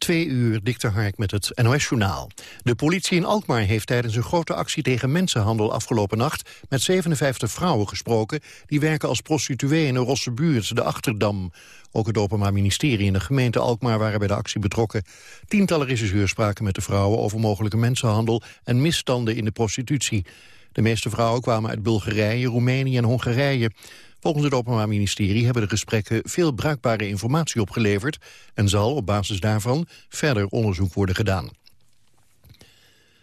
Twee uur, dikte Hark met het NOS-journaal. De politie in Alkmaar heeft tijdens een grote actie tegen mensenhandel afgelopen nacht met 57 vrouwen gesproken die werken als prostituee in een rosse buurt, de Achterdam. Ook het Openbaar Ministerie en de gemeente Alkmaar waren bij de actie betrokken. Tientallen regisseurs spraken met de vrouwen over mogelijke mensenhandel en misstanden in de prostitutie. De meeste vrouwen kwamen uit Bulgarije, Roemenië en Hongarije. Volgens het Openbaar Ministerie hebben de gesprekken veel bruikbare informatie opgeleverd en zal op basis daarvan verder onderzoek worden gedaan.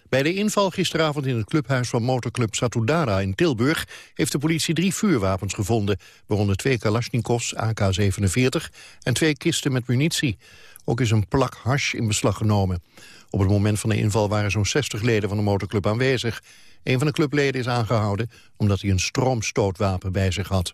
Bij de inval gisteravond in het clubhuis van motorclub Satudara in Tilburg heeft de politie drie vuurwapens gevonden, waaronder twee Kalashnikovs AK-47 en twee kisten met munitie. Ook is een plak hash in beslag genomen. Op het moment van de inval waren zo'n 60 leden van de motorclub aanwezig. Een van de clubleden is aangehouden omdat hij een stroomstootwapen bij zich had.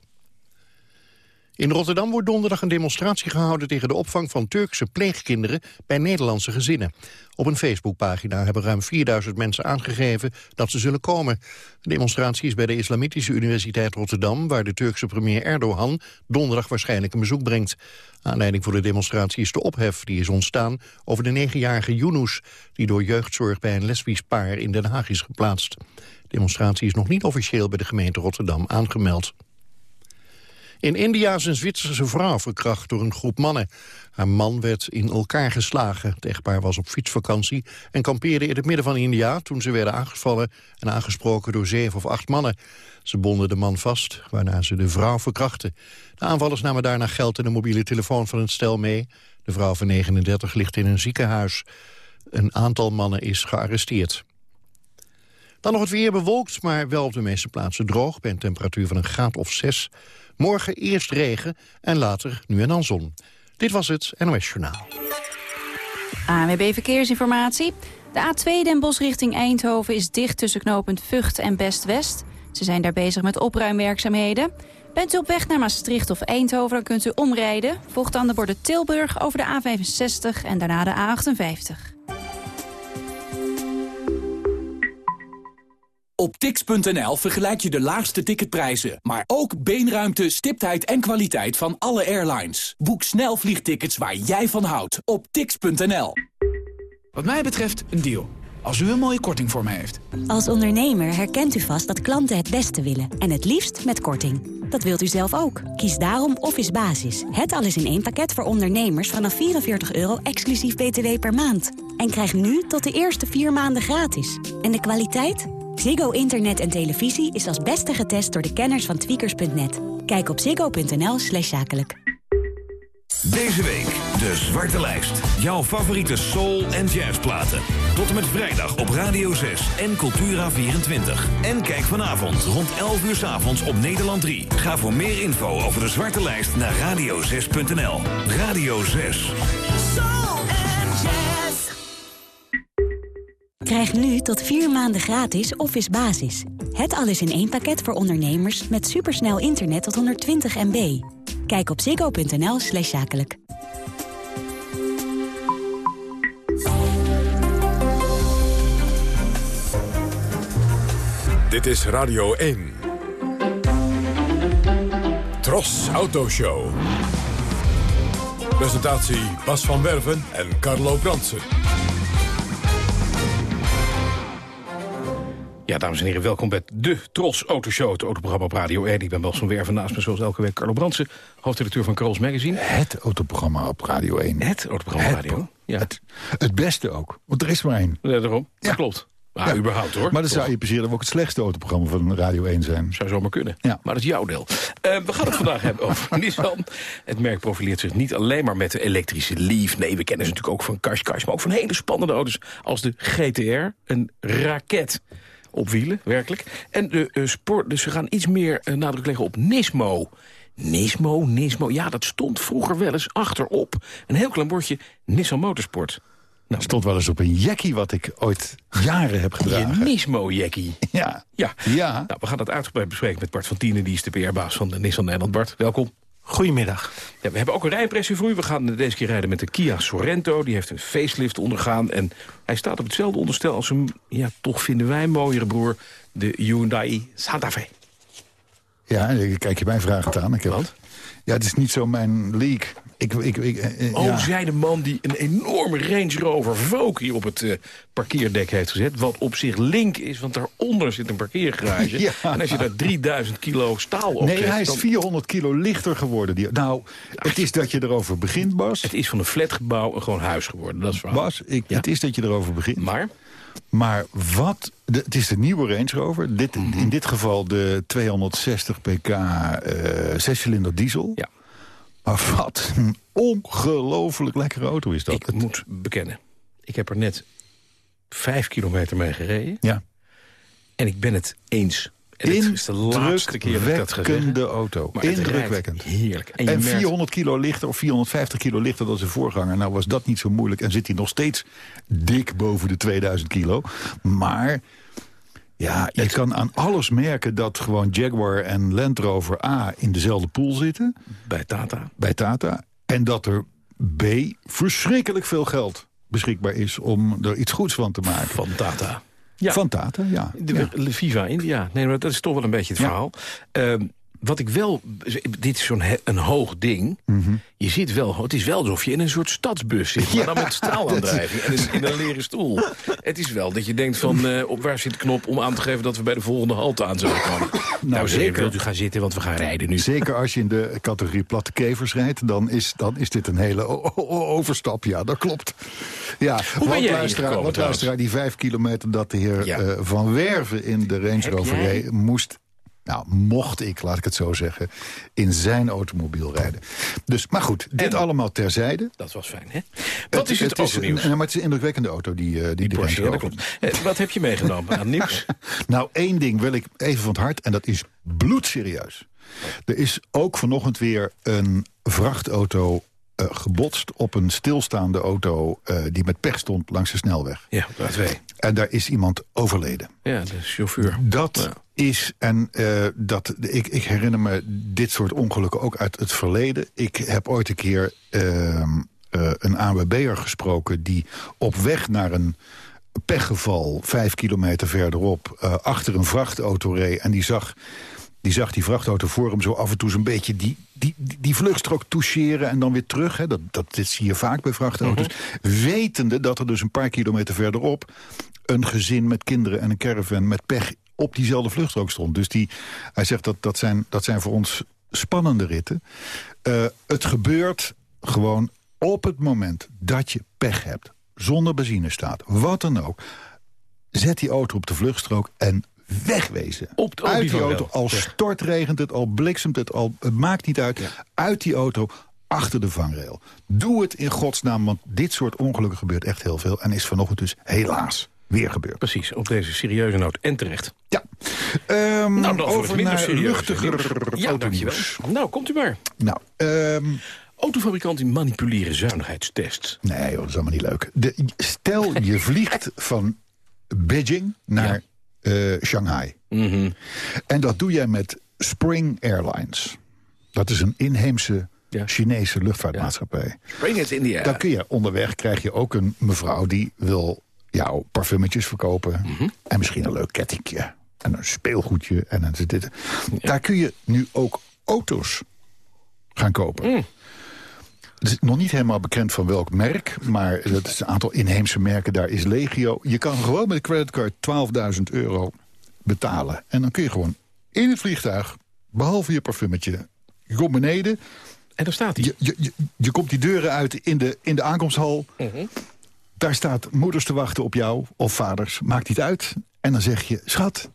In Rotterdam wordt donderdag een demonstratie gehouden tegen de opvang van Turkse pleegkinderen bij Nederlandse gezinnen. Op een Facebookpagina hebben ruim 4000 mensen aangegeven dat ze zullen komen. De demonstratie is bij de Islamitische Universiteit Rotterdam, waar de Turkse premier Erdogan donderdag waarschijnlijk een bezoek brengt. Aanleiding voor de demonstratie is de ophef die is ontstaan over de negenjarige Yunus, die door jeugdzorg bij een lesbisch paar in Den Haag is geplaatst. De demonstratie is nog niet officieel bij de gemeente Rotterdam aangemeld. In India is een Zwitserse vrouw verkracht door een groep mannen. Haar man werd in elkaar geslagen. Het echtpaar was op fietsvakantie en kampeerde in het midden van India... toen ze werden aangevallen en aangesproken door zeven of acht mannen. Ze bonden de man vast, waarna ze de vrouw verkrachten. De aanvallers namen daarna geld en de mobiele telefoon van het stel mee. De vrouw van 39 ligt in een ziekenhuis. Een aantal mannen is gearresteerd. Dan nog het weer bewolkt, maar wel op de meeste plaatsen droog... bij een temperatuur van een graad of zes. Morgen eerst regen en later nu en dan zon. Dit was het NOS Journaal. ANWB Verkeersinformatie. De A2 Den Bosch richting Eindhoven is dicht tussen knooppunt Vught en Best-West. Ze zijn daar bezig met opruimwerkzaamheden. Bent u op weg naar Maastricht of Eindhoven, dan kunt u omrijden. Volgt dan de borden Tilburg over de A65 en daarna de A58. Op tix.nl vergelijk je de laagste ticketprijzen, maar ook beenruimte, stiptheid en kwaliteit van alle airlines. Boek snel vliegtickets waar jij van houdt op tix.nl. Wat mij betreft een deal. Als u een mooie korting voor mij heeft. Als ondernemer herkent u vast dat klanten het beste willen. En het liefst met korting. Dat wilt u zelf ook. Kies daarom Office Basis. Het alles in één pakket voor ondernemers vanaf 44 euro exclusief btw per maand. En krijg nu tot de eerste vier maanden gratis. En de kwaliteit? Ziggo Internet en televisie is als beste getest door de kenners van tweakers.net. Kijk op ziggo.nl slash zakelijk. Deze week de Zwarte Lijst. Jouw favoriete soul- en jazzplaten. Tot en met vrijdag op Radio 6 en Cultura24. En kijk vanavond rond 11 uur s avonds op Nederland 3. Ga voor meer info over de Zwarte Lijst naar radio6.nl. Radio 6. Soul Krijg nu tot vier maanden gratis Office Basis. Het alles in één pakket voor ondernemers met supersnel internet tot 120 MB. Kijk op ziggo.nl slash zakelijk. Dit is Radio 1. Tros Autoshow. Presentatie Bas van Werven en Carlo Bransen. Ja, dames en heren, welkom bij de Tros Autoshow, het autoprogramma op Radio 1. Ik ben Bas van Werven, naast me zoals elke week Carlo Brandsen, hoofdredacteur van Carlos Magazine. Het autoprogramma op Radio 1. Het autoprogramma op Radio, ja. Het, het, beste ook, want er is maar één. Ja, daarom, dat ja. klopt. Maar ja. überhaupt hoor. Maar dan zou je precies ook het slechtste autoprogramma van Radio 1 zijn. Zou zomaar kunnen. Ja. Maar dat is jouw deel. Uh, we gaan het vandaag hebben over Nissan. Het merk profileert zich niet alleen maar met de elektrische Leaf. Nee, we kennen ze natuurlijk ook van Qashqai, maar ook van hele spannende auto's als de GTR. Een raket op wielen, werkelijk. En de uh, sport, dus we gaan iets meer uh, nadruk leggen op Nismo. Nismo, Nismo, ja, dat stond vroeger wel eens achterop. Een heel klein bordje Nissan Motorsport. Nou, stond wel eens op een jackie wat ik ooit jaren heb gedragen. Je Nismo-jackie. Ja. ja. ja. Nou, we gaan dat uitgebreid bespreken met Bart van Tienen. Die is de PR-baas van de Nissan Nederland. Bart, welkom. Goedemiddag. Ja, we hebben ook een rijimpressie voor u. We gaan deze keer rijden met de Kia Sorento. Die heeft een facelift ondergaan. En hij staat op hetzelfde onderstel als een, ja, toch vinden wij mooiere broer, de Hyundai Santa Fe. Ja, kijk je mij vragen aan. Ik heb, Wat? Ja, het is niet zo mijn leak. Ik, ik, ik, eh, eh, Oh, ja. zei de man die een enorme Range Rover hier op het eh, parkeerdek heeft gezet. Wat op zich link is, want daaronder zit een parkeergarage. Ja. En als je daar 3000 kilo staal op Nee, zet, hij is dan- 400 kilo lichter geworden. Die, nou, het is dat je erover begint, Bas. Het is van een flatgebouw een gewoon huis geworden, dat is waar. Bas, ik, Ja. het is dat je erover begint. Maar, Maar wat... De, het is de nieuwe Range Rover. Dit, Mhm. In dit geval de 260 pk eh zescilinder diesel. Ja. Maar wat een ongelooflijk lekkere auto is dat. ik Het- moet bekennen. Ik heb er net vijf kilometer mee gereden. ja. En ik ben het eens. En het is de laatste keer dat ik dat. Indrukwekkende auto. Maar Indrukwekkend. heerlijk. En, je En merkt- 400 kilo lichter of 450 kilo lichter dan zijn voorganger. Nou was dat niet zo moeilijk. En zit hij nog steeds dik boven de 2000 kilo. Maar ja, je kan aan alles merken dat gewoon Jaguar en Land Rover A in dezelfde pool zitten. bij Tata. Bij Tata. En dat er B verschrikkelijk veel geld beschikbaar is om er iets goeds van te maken. Van Tata. Ja. Van Tata, ja. De, ja. Viva India. Nee, maar dat is toch wel een beetje het Ja. verhaal. Wat ik wel... Dit is zo'n een hoog ding. Mhm. Je zit wel... Het is wel alsof je in een soort stadsbus zit. Maar dan met straalaandrijving. En in, in een leren stoel. Het is wel dat je denkt van... eh, op waar zit de knop om aan te geven dat we bij de volgende halte aan zullen komen. nou, zeker. zeker. Wilt u gaan zitten, want we gaan rijden nu. Zeker als je in de categorie platte kevers rijdt... dan is, dan is dit een hele overstap. Ja, dat klopt. Ja, ben wat jij hier luisteraar, gekomen wat luisteraar, die vijf kilometer... dat de heer Ja. eh, Van Werven in de Range Rover moest, nou, mocht ik, laat ik het zo zeggen... in zijn automobiel rijden. Dus, maar goed, dit En? allemaal terzijde. Dat was fijn, hè? Wat is het, het is, autonieuws? een- maar het is een indrukwekkende auto, die, eh, die, Die Porsche, ja, dat klopt. Eh, wat heb je meegenomen aan nieuws? Nou, één ding wil ik even van het hart, en dat is bloedserieus. Er is ook vanochtend weer een vrachtauto eh, gebotst op een stilstaande auto... eh, die met pech stond langs de snelweg. Ja, op de. En daar is iemand overleden. Ja, de chauffeur. Dat Ja. is, en eh, dat, ik, ik herinner me dit soort ongelukken ook uit het verleden. Ik heb ooit een keer ehm, eh, een ANWB'er gesproken... die op weg naar een pechgeval vijf kilometer verderop... achter een vrachtauto reed en die zag... Die zag die vrachtauto voor hem zo af en toe zo'n beetje die, die, die, vluchtstrook toucheren en dan weer terug. Hè. Dat, dat dit zie je vaak bij vrachtauto's. Wetende dat er dus een paar kilometer verderop een gezin met kinderen en een caravan met pech op diezelfde vluchtstrook stond. Dus die, hij zegt dat dat zijn, dat zijn voor ons spannende ritten. Eh, het gebeurt gewoon op het moment dat je pech hebt. Zonder benzine staat. Wat dan ook. Zet die auto op de vluchtstrook en wegwezen. Op de- op uit die auto. Al stortregent het, al bliksemt het, al, het maakt niet uit. Uit die auto, achter de vangrail. Doe het in godsnaam, want dit soort ongelukken gebeurt echt heel veel. En is vanochtend dus helaas weer gebeurd. Precies, op deze serieuze noot. En terecht. Ja. Ehm, Nou, dan over minder naar luchtiger. Ja, dankjewel. Nou, komt u maar. Nou, ehm, Autofabrikanten manipuleren zuinigheidstests. nee joh, dat is allemaal niet leuk. De, stel, je vliegt van Beijing naar eh, Shanghai. Mhm. En dat doe jij met Spring Airlines. Dat is een inheemse Ja. Chinese luchtvaartmaatschappij. Bring it India. Dan kun je onderweg krijg je ook een mevrouw die wil jou parfummetjes verkopen. Mhm. En misschien een leuk kettingje. En een speelgoedje. En een dit. Daar kun je nu ook auto's gaan kopen. Mm. Het is nog niet helemaal bekend van welk merk. Maar dat is een aantal inheemse merken. Daar is legio. Je kan gewoon met een creditcard 12.000 euro betalen. En dan kun je gewoon in het vliegtuig, behalve je parfummetje, je komt beneden. En daar staat hij. Je, je, je, je komt die deuren uit in de, in de aankomsthal. Mhm. Daar staat moeders te wachten op jou, of vaders, maakt niet uit. En dan zeg je, schat,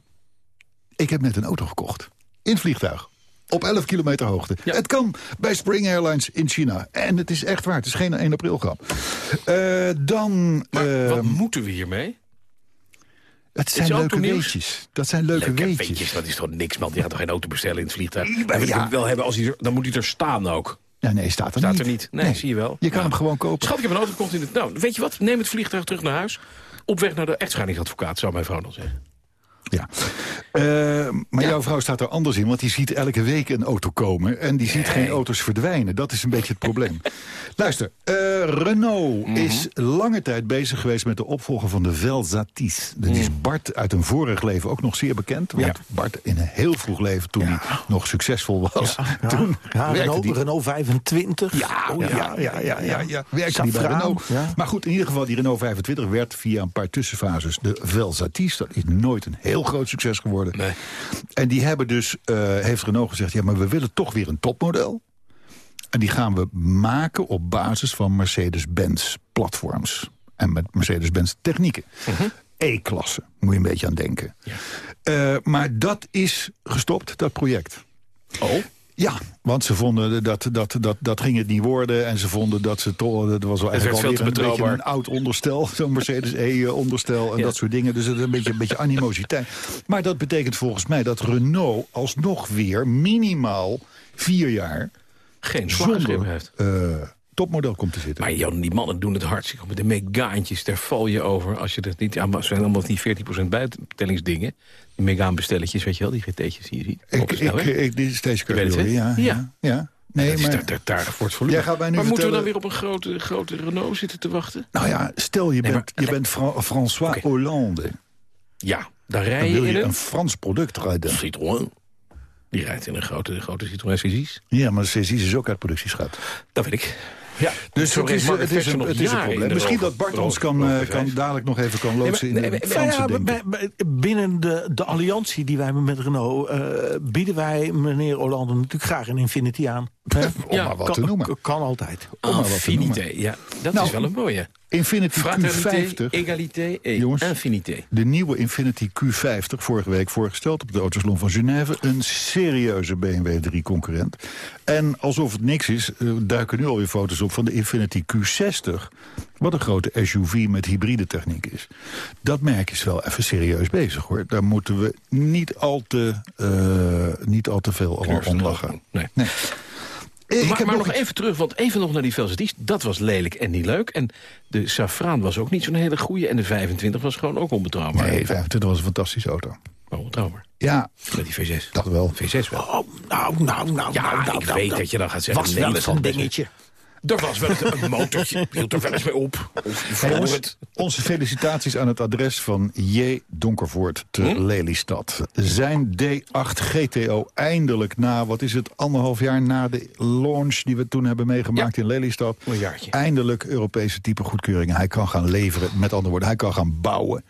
ik heb net een auto gekocht. In het vliegtuig. Op 11 kilometer hoogte. Ja. Het kan bij Spring Airlines in China. En het is echt waar, het is geen 1 april grap. Eh, dan... Maar eh, wat moeten we hiermee? het zijn leuke weetjes. Dat zijn leuke, Leuke weetjes. weetjes, dat is toch niks, man. Die gaat toch geen auto bestellen in het vliegtuig? Ja, ik ja. wel hebben als hij er, dan moet hij er staan ook. Ja, nee, staat er Staat niet. er niet. Nee, zie je wel. Je kan Ja. hem gewoon kopen. Schat, ik heb een auto gekocht in het... Nou, weet je wat? Neem het vliegtuig terug naar huis. Op weg naar de echtscheidingsadvocaat, zou mijn vrouw dan zeggen. Ja. Uh, maar jouw vrouw staat er anders in, want die ziet elke week een auto komen... en die ziet geen auto's verdwijnen. Dat is een beetje het probleem. Luister, uh, Renault Mhm. is lange tijd bezig geweest... met de opvolger van de Velsatis. Dat is Bart uit een vorig leven ook nog zeer bekend. Want Ja. Bart in een heel vroeg leven, toen hij nog succesvol was... toen Ja, Renault, die Renault 25. ja, Oh, ja, ja, ja, ja, ja. Werkte die bij Renault. ja. Maar goed, in ieder geval, die Renault 25 werd via een paar tussenfases de Velsatis. Dat is nooit een heel groot succes geworden. Nee. En die hebben dus, eh, heeft Renault gezegd... ja, maar we willen toch weer een topmodel. En die gaan we maken op basis van Mercedes-Benz platforms. En met Mercedes-Benz technieken. E-klasse, moet je een beetje aan denken. Eh, maar dat is gestopt, dat project. Oh? Ja, want ze vonden dat dat, dat, dat ging het niet worden. En ze vonden dat ze toch... Dat was wel eigenlijk alweer een beetje een oud onderstel. Zo'n Mercedes E-onderstel en Ja. dat soort dingen. Dus het is een beetje, een beetje animositeit. Maar dat betekent volgens mij dat Renault alsnog weer minimaal vier jaar... Geen zonder heeft. eh, topmodel komt te zitten. Maar Jan, die mannen doen het hartstikke goed. Met de megaantjes, daar val je over. Als je dat niet... Ja, zijn allemaal die 14% bijtellingsdingen. Die megaanbestelletjes, weet je wel, die GT'tjes die je ziet. ik, ik, ik, dit is deze categorie, hè? ja. ja. Ja. ja. Nee, dat maar, daar, daar, voor het volume. Jij gaat mij nu maar moeten we dan weer op een grote, grote Renault zitten te wachten? nou ja, stel je Nee, bent, maar- je bent Fra- François. Hollande. Ja, daar rij Dan je wil je een Frans product rijden. Citroën. Die rijdt in een grote, grote Citroën CC's. Ja, maar de C6 is ook uit productieschat. Dat weet ik. Ja, Dus het is, het is, een, het is een probleem. Misschien dat Bart ons kan, eh, kan 5. dadelijk nog even kan Nee, loodsen maar- in de Franse Ja, binnen de, de alliantie die wij hebben met Renault... eh, bieden wij meneer Hollande natuurlijk graag een Infinity aan. Hè? Om maar wat kan, te noemen. Kan altijd. Om maar wat te noemen. ja. Dat Nou, is wel een mooie. Infinity Fraternité, Q50. egalité et Jongens. infinité. De nieuwe Infinity Q50, vorige week voorgesteld op de Autosalon van Genève. Een serieuze BMW 3-concurrent. En alsof het niks is, eh, duiken nu alweer foto's op van de Infinity Q60. Wat een grote SUV met hybride techniek is. Dat merk is wel even serieus bezig hoor. Daar moeten we niet al te, eh, niet al te veel om lachen. Nee. Nee. Eh, Ik maar heb maar nog even terug, want even nog naar die Velsatis. Dat was lelijk en niet leuk. En de Safraan was ook niet zo'n hele goede. En de 25 was gewoon ook onbetrouwbaar. Nee, 25 was een fantastische auto. Maar onbetrouwbaar. Ja, Met die V6. dat wel. V6 wel. Oh, nou, nou, nou. Ja, nou, ik nou, weet nou. dat je dan gaat zeggen... Was nee, wel eens een dingetje. Er was wel eens een motortje. Hield er wel eens mee op. Hey, onze felicitaties aan het adres van J. Donkervoort te Hm? Lelystad. Zijn D8 GTO eindelijk na, wat is het, anderhalf jaar na de launch... die we toen hebben meegemaakt in Lelystad. Eindelijk Europese type goedkeuring. Hij kan gaan leveren, met andere woorden, hij kan gaan bouwen.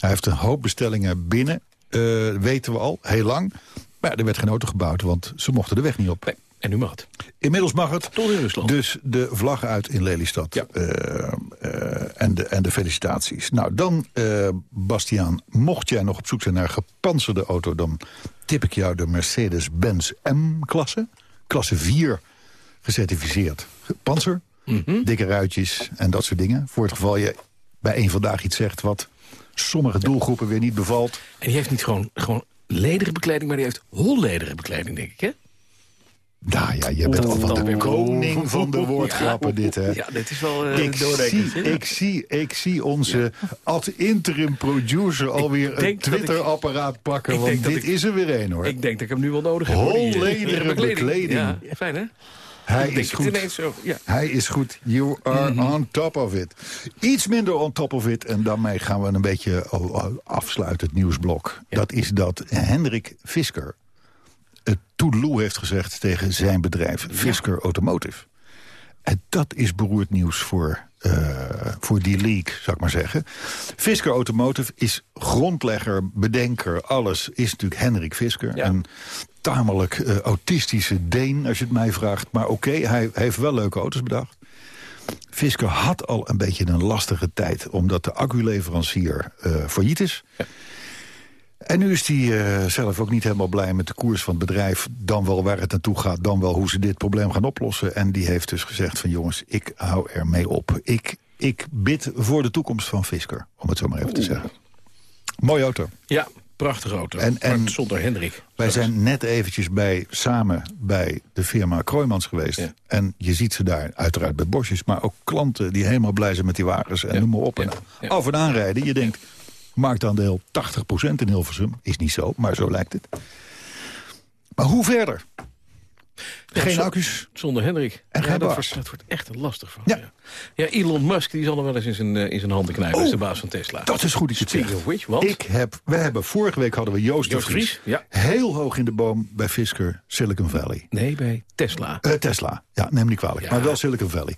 Hij heeft een hoop bestellingen binnen, eh, weten we al, heel lang. Maar ja, er werd geen auto gebouwd, want ze mochten de weg niet op. Nee, en nu mag het. Inmiddels mag het. Tot in Rusland. Dus de vlag uit in Lelystad. Ja. Eh, eh, en, de, en de felicitaties. Nou, dan, eh Bastiaan, mocht jij nog op zoek zijn naar gepantserde auto... dan tip ik jou de Mercedes-Benz M-klasse. Klasse 4 gecertificeerd. Panzer, Mhm. dikke ruitjes en dat soort dingen. Voor het geval je bij een vandaag iets zegt... wat sommige doelgroepen weer niet bevalt. En die heeft niet gewoon, gewoon lederen bekleding, maar die heeft hollederen bekleding, denk ik, hè? Nou ja, je bent al wat de koning van de woordgrappen dit, hè? Ja, dit is wel eh Ik zie, ik, zie, ik zie onze ad interim producer alweer een Twitter-apparaat pakken. ik Want dit ik- is er weer een, hoor. Ik denk dat ik hem nu wel nodig heb. Hollederen bekleding. Ja, fijn, hè? Hij Ik is goed. ineens zo, ja. Hij is goed. You are Mhm. on top of it. Iets minder on top of it. En daarmee gaan we een beetje oh, oh, afsluiten, het nieuwsblok. Dat is dat Hendrik Fisker het toedeloe heeft gezegd tegen zijn bedrijf Fisker Automotive. En dat is beroerd nieuws voor, eh, voor die league, zou ik maar zeggen. Fisker Automotive is grondlegger, bedenker, alles is natuurlijk Hendrik Fisker. Ja. Een tamelijk eh, autistische Deen, als je het mij vraagt. Maar oké, hij heeft wel leuke auto's bedacht. Fisker had al een beetje een lastige tijd... omdat de acculeverancier eh failliet is. En nu is hij eh, zelf ook niet helemaal blij met de koers van het bedrijf. Dan wel waar het naartoe gaat, dan wel hoe ze dit probleem gaan oplossen. En die heeft dus gezegd van jongens, ik hou er mee op. Ik, ik bid voor de toekomst van Fisker, om het zo maar even te zeggen. Mooie auto. Ja, prachtige auto. En- en- zonder Hendrik. Wij zijn net eventjes bij, samen bij de firma Kroijmans geweest. Ja. En je ziet ze daar, uiteraard bij Bosjes... maar ook klanten die helemaal blij zijn met die wagens en Ja. noem maar op. En. Ja. af en aanrijden, je denkt, Marktaandeel 80% in Hilversum. Is niet zo, maar zo lijkt het. Maar hoe verder? Geen accu's. Zonder Hendrik. En ja, dat, wordt, dat wordt echt een lastig van. Ja. Ja. ja, Elon Musk die zal nog wel eens in zijn, eh, in zijn handen knijpen. Dat is de baas van Tesla. Dat is goed dat je het Speaking zegt. of which, want... Ik heb, we hebben, vorige week hadden we Joost, Joost de Vries. Vries, ja. Heel hoog in de boom bij Fisker, Silicon Valley. Nee, bij Tesla. Eh, Tesla, ja, neem niet kwalijk. Maar wel Silicon Valley.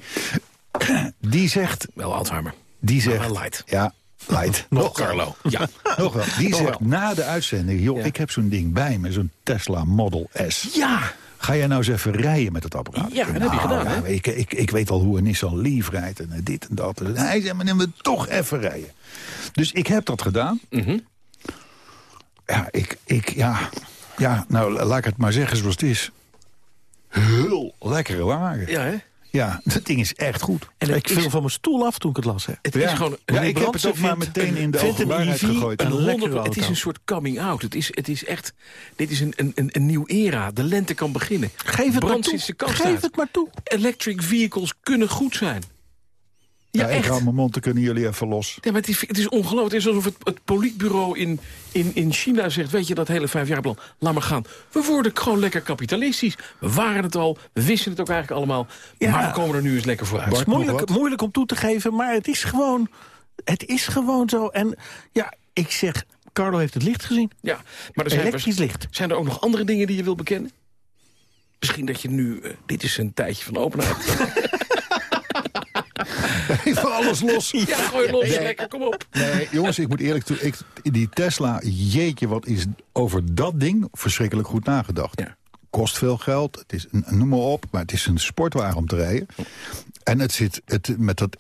Die zegt... Wel Alzheimer. Die zegt Maar light. Ja, light. Nog Carlo. Ja. Nog wel. Die Nog zegt wel. na de uitzending... joh, Ja. ik heb zo'n ding bij me, zo'n Tesla Model S. ja. Ga jij nou eens even rijden met het apparaat? Ja, dat heb je nou, gedaan? Ik, ik, ik weet al hoe een Nissan Leaf rijdt en eh, dit en dat. En hij zei, maar neem we toch even rijden. Dus ik heb dat gedaan. Mhm. Ja, ik, ik, ja, ja, nou laat ik het maar zeggen zoals het is. Heel lekkere wagen. Ja, hè? Ja, dat ding is echt goed. En Ik viel van mijn stoel af toen ik het las. Hè. het Ja. is gewoon... Ja, ik heb het ook maar meteen in de openbaarheid EV gegooid. een Een het is een soort coming out. Het is, het is echt... Dit is een, een, een, een nieuw era. De lente kan beginnen. Geef het maar toe. Geef uit. het maar toe. Electric vehicles kunnen goed zijn. Ja, Ja, ik echt. hou mijn mond, dan kunnen jullie even los. Ja, maar het is, het is ongelooflijk. Het is alsof het, het politbureau in, in, in China zegt... weet je, dat hele vijfjaarplan, laat maar gaan. We worden gewoon lekker kapitalistisch. We waren het al, we wisten het ook eigenlijk allemaal. Ja. Maar we komen er nu eens lekker vooruit. Bart, nog Moeilijk, moeilijk om toe te geven, maar het is gewoon, het is gewoon zo. En ja, ik zeg, Carlo heeft het licht gezien. Ja, maar er zijn, Elektrisch licht. zijn er ook nog andere dingen die je wil bekennen? Misschien dat je nu... eh, dit is een tijdje van openheid. Even alles los. ja, gooi los, Nee. lekker, kom op. Nee, jongens, ik moet eerlijk toe. Ik, die Tesla, jeetje, wat is over dat ding verschrikkelijk goed nagedacht. Ja. Kost veel geld, het is, een- noem maar op, maar het is een sportwagen om te rijden. En het zit het, met dat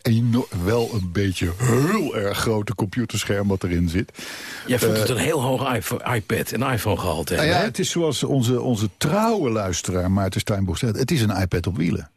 wel een beetje heel erg grote computerscherm wat erin zit. Jij vond het een heel hoog iPad en iPhone gehaald Nou ja, hè? het is zoals onze, onze trouwe luisteraar Maarten Steinboeg zegt. Het is een iPad op wielen.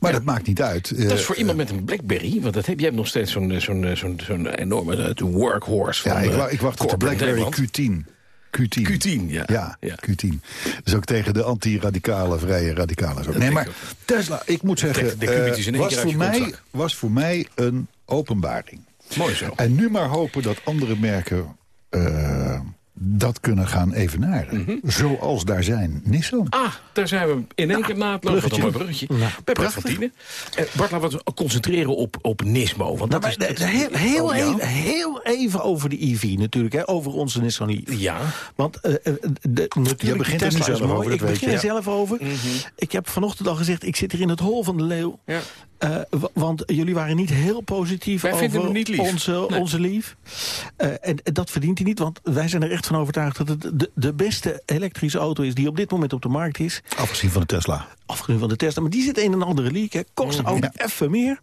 Maar dat maakt niet uit. Dat is voor iemand met een Blackberry, want dat heb, jij hebt nog steeds zo'n eh, zo'n eh, zo'n zo'n enorme eh, workhorse van Ja, ik, eh, wa- ik wacht op de BlackBerry Nederland. Q10. Q10. Q10, ja. Ja, Ja. Q10. Dus ook tegen de anti-radicale, vrije radicalen. Zo. Nee, maar. Tesla, ik moet zeggen, de eh, was, voor mij, was voor mij een openbaring. Mooi zo. En nu maar hopen dat andere merken eh, dat kunnen gaan evenaren. Mhm. Zoals daar zijn Nissan. Ah, daar zijn we in één keer naadloos. Wat een mooi bruggetje. Bij Bart van Tienen. Eh, Bart, laten we concentreren op, op Nismo. Want dat Nou, is, maar, heel, heel, Oh, ja. even, heel even over de EV natuurlijk, hè, over onze Nissan Leaf. Ja. Want eh, de, natuurlijk, Jij begint er zelf over, dat Ik weet begin je. er zelf over. Ik heb vanochtend al gezegd, ik zit hier in het hol van de leeuw. Ja. Eh, wa- want jullie waren niet heel positief Wij over hem niet lief. onze, Nee. onze lief. Eh, en, en dat verdient hij niet, want wij zijn er echt van overtuigd... dat het de, de beste elektrische auto is die op dit moment op de markt is. Afgezien van de Tesla. Afgezien van de Tesla. Maar die zit een en andere leak. Hè. Kost ook even meer.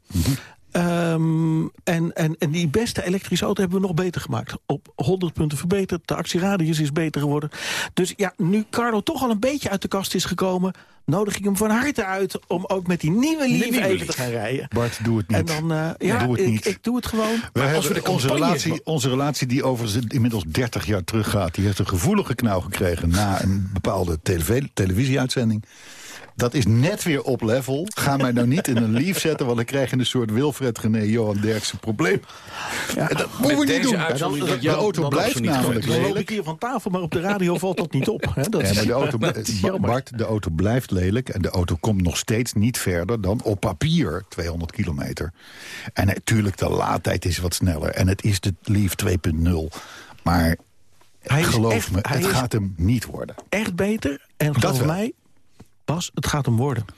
Ehm, en, en, en die beste elektrische auto hebben we nog beter gemaakt. Op 100 punten verbeterd. De actieradius is beter geworden. Dus ja, nu Carlo toch al een beetje uit de kast is gekomen... nodig ik hem van harte uit om ook met die nieuwe Leaf even te gaan rijden. Bart, doe het niet. En dan, eh, ja, doe het ik, niet. ik doe het gewoon. We als hebben we de onze, relatie, onze relatie die overigens inmiddels 30 jaar teruggaat... die heeft een gevoelige knauw gekregen na een bepaalde telev- televisieuitzending. Dat is net weer op level. Ga mij nou niet in een lief zetten... want dan krijg je een soort Wilfred René Johan Derksen probleem. Ja. Dat moeten we niet doen. de auto dan blijft namelijk Dan loop ik lelijk. hier van tafel, maar op de radio valt dat niet op. Hè? Dat Ja, is, maar de auto, dat. Bart, de auto blijft lelijk en de auto komt nog steeds niet verder dan op papier 200 kilometer. En natuurlijk, de laadtijd is wat sneller en het is de Leaf 2.0. Maar Hij geloof echt- me, hij het gaat hem niet worden. Echt beter. En geloof wel. mij, Bas, het gaat hem worden.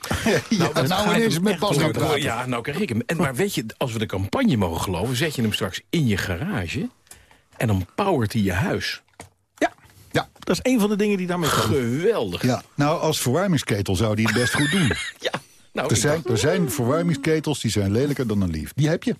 Ja, nou ineens hem met Bas gaan praten. Ja, nou krijg ik hem. En, maar weet je, als we de campagne mogen geloven... zet je hem straks in je garage... en dan powert hij je huis. Ja, Ja, dat is een van de dingen die daarmee. Geweldig. ja, nou als verwarmingsketel zou die het best goed doen. Ja. Nou, Er zijn, er zijn verwarmingsketels die zijn lelijker dan een Leaf. Die heb je.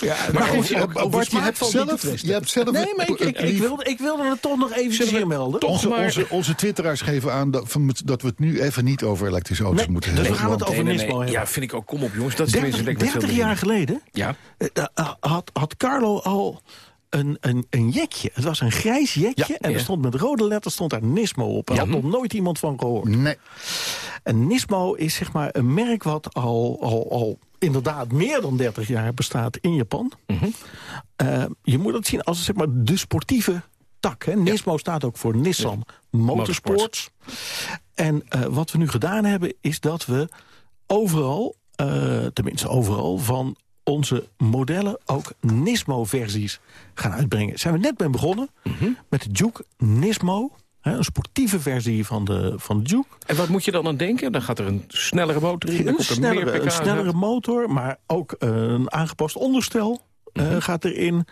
Ja. Maar maar over- ook, over over Bart, je hebt niet zelf, je hebt zelf Nee, maar ik, ik, ik, wilde, ik wilde het toch nog eventjes hier melden. Onze, maar- onze, onze twitteraars geven aan dat, van, dat we het nu even niet over elektrische auto's Nee, moeten dus we hebben. gaan het want- over Nee, nee, Nismo nee. hebben. Ja, vind ik ook. Kom op, jongens. Dat is tenminste 30, lekker met 30 veel jaar geleden Ja. eh, eh, had, had Carlo al een, een, een jekje. Het was een grijs jekje Ja, en er ja. stond met rode letters stond daar Nismo op. Daar Ja. had nog nooit iemand van gehoord. Nee. En Nismo is zeg maar een merk wat al, al, al inderdaad meer dan 30 jaar bestaat in Japan. Eh, je moet het zien als zeg maar, de sportieve tak. Hè. Nismo staat ook voor Nissan Motorsports. En eh, wat we nu gedaan hebben, is dat we overal, eh, tenminste overal... van onze modellen ook Nismo-versies gaan uitbrengen. Zijn we net mee begonnen met de Juke Nismo... hè, een sportieve versie van de, van de Juke. En wat moet je dan aan denken? Dan gaat er een snellere motor in, dan Een komt er snellere, meer een snellere motor, maar ook eh, een aangepast onderstel. Eh, Mhm. gaat erin.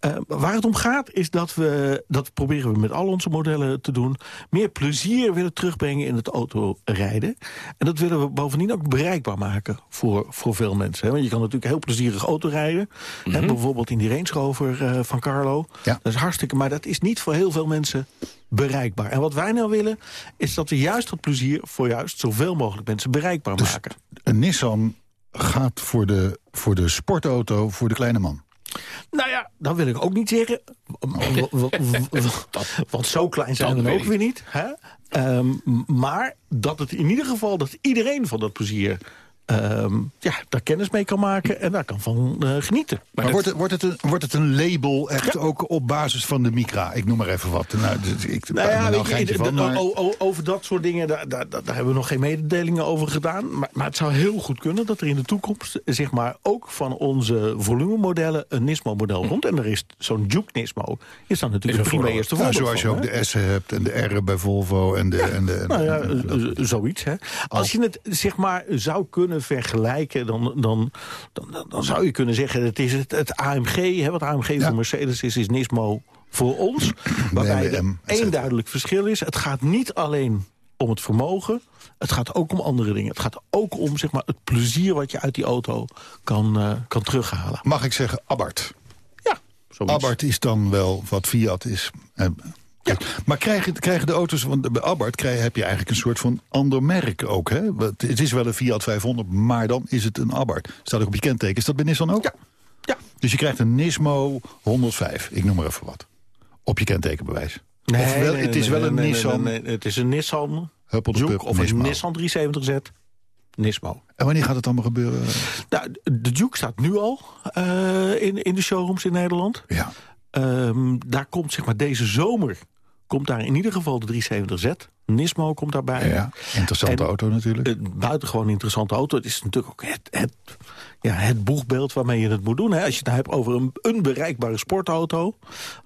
Eh, waar het om gaat is dat we, dat proberen we met al onze modellen te doen... meer plezier willen terugbrengen in het autorijden. En dat willen we bovendien ook bereikbaar maken voor, voor veel mensen. Hè. Want je kan natuurlijk heel plezierig autorijden. Hè, Mhm. bijvoorbeeld in die Range Rover eh, van Carlo. Ja. Dat is hartstikke, maar dat is niet voor heel veel mensen bereikbaar. En wat wij nou willen, is dat we juist dat plezier... voor juist zoveel mogelijk mensen bereikbaar Dus maken. een Nissan gaat voor de, voor de sportauto voor de kleine man. Nou ja, dat wil ik ook niet zeggen. W- Want zo klein zijn we ook weer niet. Hè? Ehm, maar dat het in ieder geval dat iedereen van dat plezier... ehm, ja, daar kennis mee kan maken en daar kan van eh, genieten. Maar, wordt, het, wordt, het een, wordt het een label echt ook op basis van de Micra? Ik noem maar even wat. Nou, dus ik Nou ja, weet je, geintje de- van, de- maar- o- o- over dat soort dingen, daar, daar, daar hebben we nog geen mededelingen over gedaan. Maar, maar het zou heel goed kunnen dat er in de toekomst... zeg maar, ook van onze volumemodellen een Nismo-model komt. En er is zo'n Juke Nismo. Is dan natuurlijk Is een prima eerste Nou, voorbeeld zoals je van, ook de S hebt en de R bij Volvo en de... en de en- Nou ja, en- en- eh, eh, zoiets. Hè. Als je het zeg maar zou kunnen vergelijken, dan, dan, dan, dan, dan zou je kunnen zeggen... het is het, het AMG, hè, wat AMG Ja. voor Mercedes is, is Nismo voor ons. Waarbij er één duidelijk verschil is. Het gaat niet alleen om het vermogen. Het gaat ook om andere dingen. Het gaat ook om zeg maar, het plezier wat je uit die auto kan, eh, kan terughalen. Mag ik zeggen Abarth? Ja, zoiets. Abarth is dan wel wat Fiat is. Maar krijgen, krijgen de auto's, want bij Abarth krijg, heb je eigenlijk een soort van ander merk ook. Hè? Het is wel een Fiat 500, maar dan is het een Abarth. Staat ook op je kenteken. Is dat bij Nissan ook? Ja. Ja. Dus je krijgt een Nismo 105, ik noem maar even wat. Op je kentekenbewijs. Nee, of wel, nee, het is nee, wel een Nissan. Het is een Nissan Huppel de Juke of een. Nissan 370Z. Nismo. En wanneer gaat het allemaal gebeuren? Nou, de Duke staat nu al eh, in, in de showrooms in Nederland. Ja. Ehm, daar komt zeg maar deze zomer komt daar in ieder geval de 370Z. Nismo komt daarbij. ja. Interessante En- auto natuurlijk. Een buitengewoon interessante auto. Het is natuurlijk ook het, het, ja, het boegbeeld waarmee je het moet doen. Hè. Als je het nou hebt over een, een bereikbare sportauto.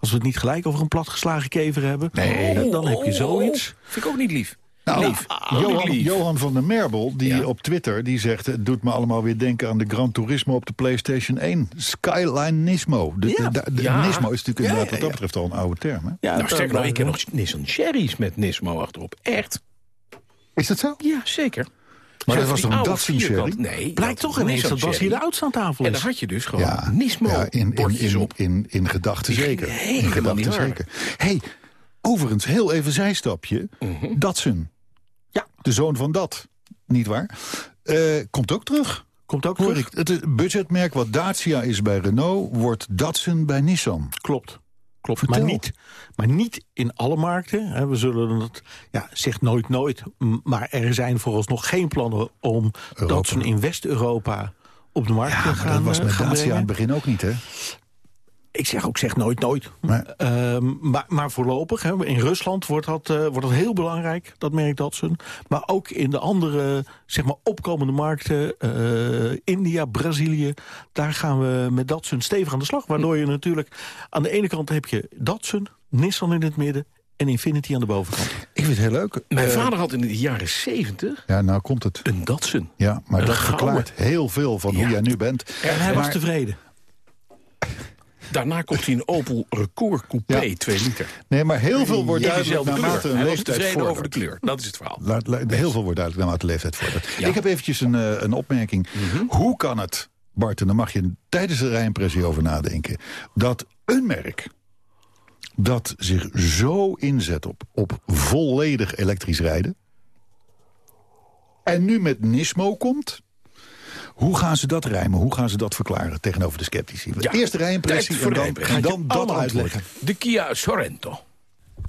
Als we het niet gelijk over een platgeslagen kever hebben. Nee. eh, dan heb je zoiets. Vind ik ook niet lief. Nou, lief. Ook Johan, niet lief. Johan van der Merbel, die Ja. op Twitter, die zegt... het doet me allemaal weer denken aan de Gran Turismo op de PlayStation 1. Skyline Nismo. De, Ja. de, de- Ja. Nismo is natuurlijk inderdaad ja, wat dat ja. betreft al een oude term. Hè? Ja, Nou, daar- daar- ik ken nog Nissan Cherries met Nismo achterop. Echt? Is dat zo? Ja, zeker. Maar dat was toch een Datsun? Nee. Blijkt toch ineens Nissan dat Bas hier de oudste aan tafel En dan had je dus gewoon Ja, Nismo ja, in, in, in, op. in, in gedachten zeker. In gedachten niet zeker. hey, overigens, heel even zijstapje. Datsun, Ja, de zoon van dat, niet waar? Eh, komt ook terug. komt ook Hoor terug. ik. Het budgetmerk wat Dacia is bij Renault... wordt Datsun bij Nissan. Klopt. Klopt, Vertel. maar niet, maar niet in alle markten. We zullen het, ja, zeg nooit nooit. Maar er zijn vooralsnog geen plannen om. Datsun in West-Europa op de markt Ja, te gaan dat was eh, met Dacia aan brengen. het begin ook niet, hè? Ik zeg ook zeg nooit nooit. Maar- Ehm, maar, maar voorlopig, hè, in Rusland wordt dat, eh, wordt dat heel belangrijk, dat merk Datsun. Maar ook in de andere zeg maar, opkomende markten, eh, India, Brazilië... daar gaan we met Datsun stevig aan de slag. Waardoor je natuurlijk, aan de ene kant heb je Datsun, Nissan in het midden... en Infinity aan de bovenkant. Ik vind het heel leuk. Mijn Eh, vader had in de jaren 70 Ja, nou komt het. een Datsun. Ja, maar Een dat gouden. verklaart heel veel van hoe jij nu bent. En hij was tevreden. Daarna komt hij een Opel Record Coupé, Ja. 2 liter. Nee, maar heel veel wordt duidelijk naarmate kleur. een Hij was leeftijd tevreden over de vordert. kleur. Dat is het verhaal. Heel veel wordt duidelijk naarmate de leeftijd vordert. Ja. Ik heb eventjes een, eh, een opmerking. Hoe kan het, Bart, en daar mag je tijdens de rijimpressie over nadenken... dat een merk dat zich zo inzet op, op volledig elektrisch rijden... en nu met Nismo komt... Hoe gaan ze dat rijmen? Hoe gaan ze dat verklaren tegenover de sceptici? Ja, Eerst de rijimpressie en dan, en dan dat uitleggen. De Kia Sorento.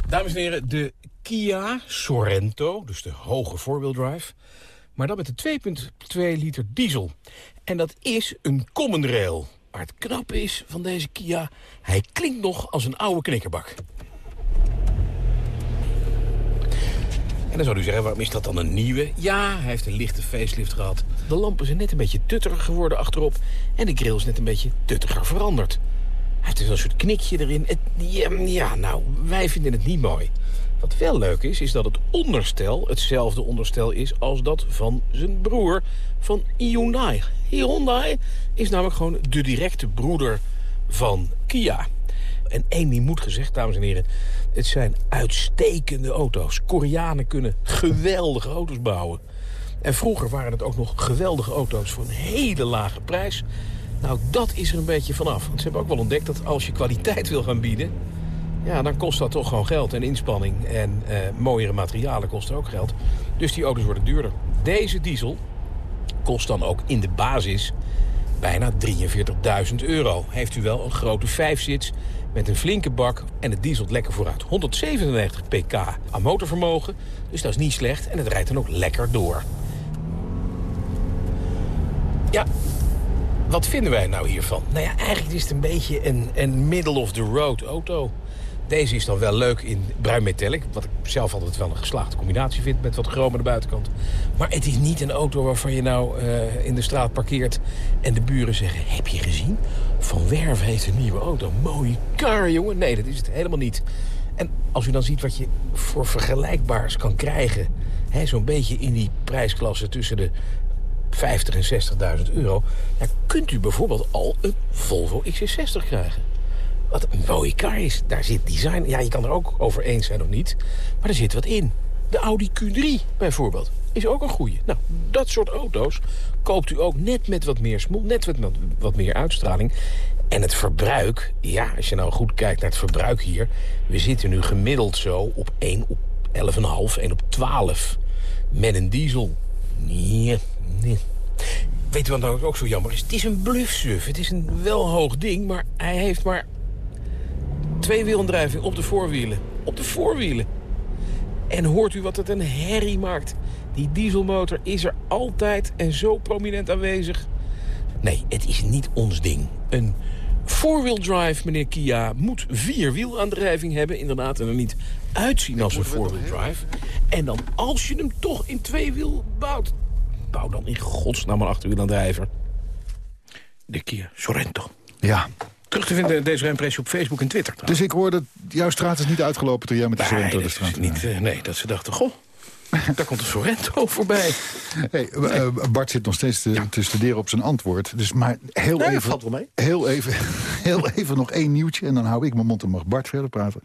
Dames en heren, de Kia Sorento, dus de hoge four-wheel drive. Maar dan met de 2,2 liter diesel. En dat is een common rail. Maar het knappe is van deze Kia, hij klinkt nog als een oude knikkerbak. En dan zou u zeggen, waarom is dat dan een nieuwe? Ja, hij heeft een lichte facelift gehad. De lampen zijn net een beetje tuttiger geworden achterop... en de grill is net een beetje tuttiger veranderd. Hij heeft wel een soort knikje erin. Het, ja, ja, nou, wij vinden het niet mooi. Wat wel leuk is, is dat het onderstel hetzelfde onderstel is... als dat van zijn broer, van Hyundai. Hyundai is namelijk gewoon de directe broeder van Kia. En één ding moet gezegd, dames en heren... het zijn uitstekende auto's. Koreanen kunnen geweldige auto's bouwen. En vroeger waren het ook nog geweldige auto's voor een hele lage prijs. Nou, dat is er een beetje vanaf. Want ze hebben ook wel ontdekt dat als je kwaliteit wil gaan bieden... ja, dan kost dat toch gewoon geld en inspanning. En eh, mooiere materialen kosten ook geld. Dus die auto's worden duurder. Deze diesel kost dan ook in de basis bijna 43.000 euro. Heeft u wel een grote vijfzits met een flinke bak en het dieselt lekker vooruit. 197 pk aan motorvermogen, dus dat is niet slecht. En het rijdt dan ook lekker door. Ja, wat vinden wij nou hiervan? Nou ja, eigenlijk is het een beetje een, een middle-of-the-road auto. Deze is dan wel leuk in bruin metallic. Wat ik zelf altijd wel een geslaagde combinatie vind met wat chroom aan de buitenkant. Maar het is niet een auto waarvan je nou uh, in de straat parkeert... en de buren zeggen, heb je gezien? Van Werf heeft een nieuwe auto. Mooie car, jongen. Nee, dat is het helemaal niet. En als u dan ziet wat je voor vergelijkbaars kan krijgen... zo'n beetje in die prijsklasse tussen de 50 en 60.000 euro... dan kunt u bijvoorbeeld al een Volvo XC60 krijgen. Wat een mooie kar is. Daar zit design... Ja, je kan er ook over eens zijn of niet. Maar er zit wat in. De Audi Q3 bijvoorbeeld is ook een goede. Nou, dat soort auto's koopt u ook net met wat meer smoel, net met wat meer uitstraling. En het verbruik, ja, als je nou goed kijkt naar het verbruik hier... we zitten nu gemiddeld zo op 1 op 11,5, 1 op 12. Met een diesel. Nee, nee. Weet u wat nou ook zo jammer is? Het is een bluffsuf. Het is een wel hoog ding, maar hij heeft maar tweewielaandrijving op de voorwielen. Op de voorwielen. En hoort u wat het een herrie maakt? Die dieselmotor is er altijd en zo prominent aanwezig. Nee, het is niet ons ding. Een four-wheel drive, meneer Kia, moet vierwielaandrijving hebben. Inderdaad, en er niet uitzien als een four-wheel drive. En dan, als je hem toch in tweewiel bouwt... bouw dan in godsnaam een achterwielaandrijver. De Kia Sorento. Ja, Terug te vinden deze impressie op Facebook en Twitter. Dus ik hoorde, jouw straat is niet uitgelopen toen jij met de nee, Sorrento de straat niet, uh, Nee, dat ze dachten, goh, daar komt een Sorrento voorbij. Hey, uh, Bart zit nog steeds te, ja. te, studeren op zijn antwoord. Dus maar heel nee, even, valt wel mee. Heel even, heel even nog één nieuwtje en dan hou ik mijn mond en mag Bart verder praten.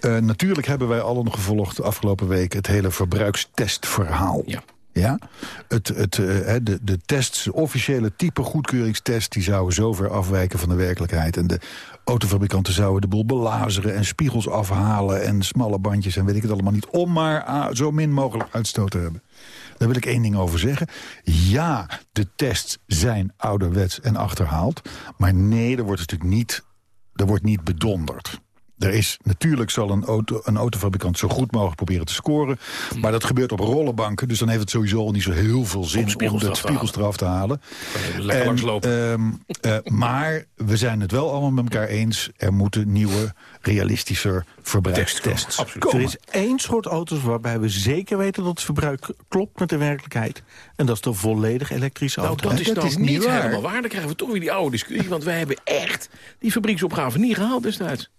Uh, natuurlijk hebben wij allen gevolgd de afgelopen week... het hele verbruikstestverhaal. Ja. Ja, het, het, uh, de, de tests, officiële type goedkeuringstest... die zouden zover afwijken van de werkelijkheid. En de autofabrikanten zouden de boel belazeren... en spiegels afhalen en smalle bandjes en weet ik het allemaal niet... om maar uh, zo min mogelijk uitstoot te hebben. Daar wil ik één ding over zeggen. Ja, de tests zijn ouderwets en achterhaald. Maar nee, er wordt natuurlijk niet, er wordt niet bedonderd. Er is, natuurlijk zal een, auto, een autofabrikant zo goed mogelijk proberen te scoren. Maar dat gebeurt op rollenbanken. Dus dan heeft het sowieso al niet zo heel veel zin om de spiegels eraf te halen. Lekker langslopen. Um, uh, maar we zijn het wel allemaal met elkaar eens. Er moeten nieuwe, realistischer verbruikstests Absoluut. Er is één soort auto's waarbij we zeker weten dat het verbruik klopt met de werkelijkheid. En dat is de volledig elektrische nou, auto. Dat is, dat nou is niet waar. helemaal waar. Dan krijgen we toch weer die oude discussie. Want wij hebben echt die fabrieksopgave niet gehaald destijds.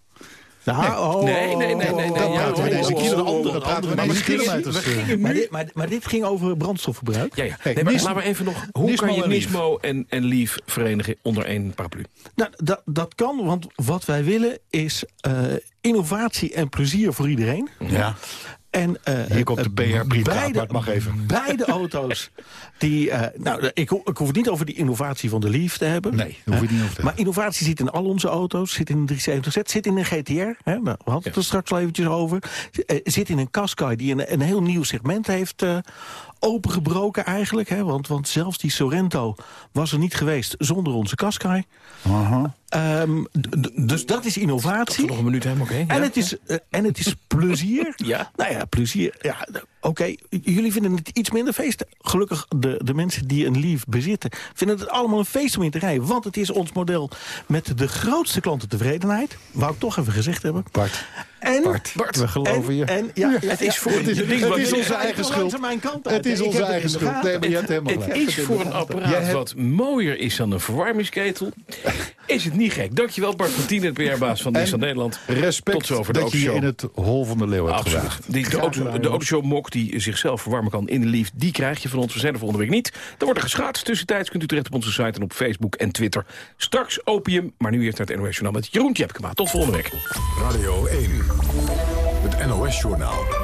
Nou, oh, Nee, nee, nee, nee, Ja, praten we deze keer oh, andere- praten we kilometers, Maar dit, maar, maar dit ging over brandstofverbruik. Ja, ja. Nee, maar Nis- laten we even nog... Hoe Nismo kan je en Lief. Nismo en, en Lief verenigen onder één paraplu? Nou, dat, dat kan, want wat wij willen is eh, innovatie en plezier voor iedereen. Ja. En, eh, Hier komt de BR-briefkaart, beide- maar het mag even. Beide auto's, die, eh, nou, ik, ho- ik hoef het niet over die innovatie van de Leaf te hebben. Nee, hoef je het niet over te Maar hebben. innovatie zit in al onze auto's, zit in de 370Z, zit in een GTR. Hè, nou, we hadden het er straks al eventjes over. Eh, zit in een Qashqai die een, een heel nieuw segment heeft eh, opengebroken eigenlijk. Hè, want, want zelfs die Sorento was er niet geweest zonder onze Qashqai. Aha. Ehm, dus dat is innovatie. Nog een minuut helemaal oké. En, het is, eh, en het is plezier. Ja. Nou ja, plezier. Ja, Oké, jullie vinden het iets minder feest. Gelukkig de, de mensen die een Leaf bezitten... vinden het allemaal een feest om in te rijden. Want het is ons model met de grootste klantentevredenheid. Wou ik toch even gezegd hebben. Bart. En, Bart, we geloven je. En, ja, Het is voor Het is, een ding het is onze eigen schuld. langs mijn kant uit. Het is onze eigen schuld. Nee, maar je hebt helemaal Het is voor een apparaat wat mooier is dan een verwarmingsketel. Is het niet gek. Dankjewel Bart van Tien, het PR-baas van Nissan Nederland. Respect Tot zover de dat je in het hol van de leeuw hebt. Die, de, auto, de autoshow mok die zichzelf verwarmen kan in de lief, die krijg je van ons. We zijn er volgende week niet. Dan wordt er geschaatst. Tussentijds kunt u terecht op onze site en op Facebook en Twitter. Straks opium, maar nu eerst naar het NOS Journaal met Jeroen Tjepkema. Tot volgende week. Radio 1. Het NOS-journaal.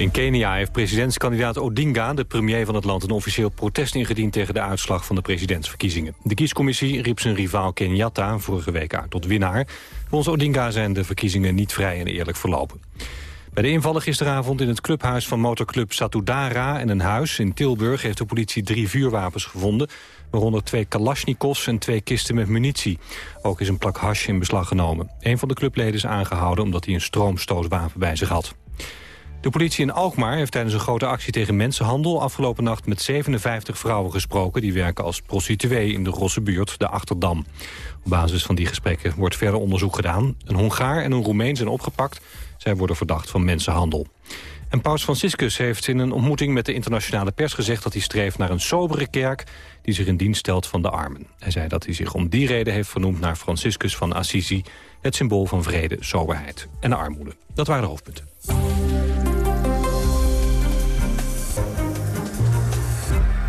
In Kenia heeft presidentskandidaat Odinga, de premier van het land... een officieel protest ingediend tegen de uitslag van de presidentsverkiezingen. De kiescommissie riep zijn rivaal Kenyatta vorige week uit tot winnaar. Volgens Odinga zijn de verkiezingen niet vrij en eerlijk verlopen. Bij de invallen gisteravond in het clubhuis van motorclub Satudara en een huis in Tilburg heeft de politie drie vuurwapens gevonden, waaronder twee kalasjnikovs en twee kisten met munitie. Ook is een plak hash in beslag genomen. Een van de clubleden is aangehouden omdat hij een stroomstootwapen bij zich had. De politie in Alkmaar heeft tijdens een grote actie tegen mensenhandel... afgelopen nacht met 57 vrouwen gesproken... die werken als prostituee in de Rosse buurt, de Achterdam. Op basis van die gesprekken wordt verder onderzoek gedaan. Een Hongaar en een Roemeen zijn opgepakt. Zij worden verdacht van mensenhandel. En paus Franciscus heeft in een ontmoeting met de internationale pers gezegd... dat hij streeft naar een sobere kerk die zich in dienst stelt van de armen. Hij zei dat hij zich om die reden heeft vernoemd naar Franciscus van Assisi... het symbool van vrede, soberheid en armoede. Dat waren de hoofdpunten.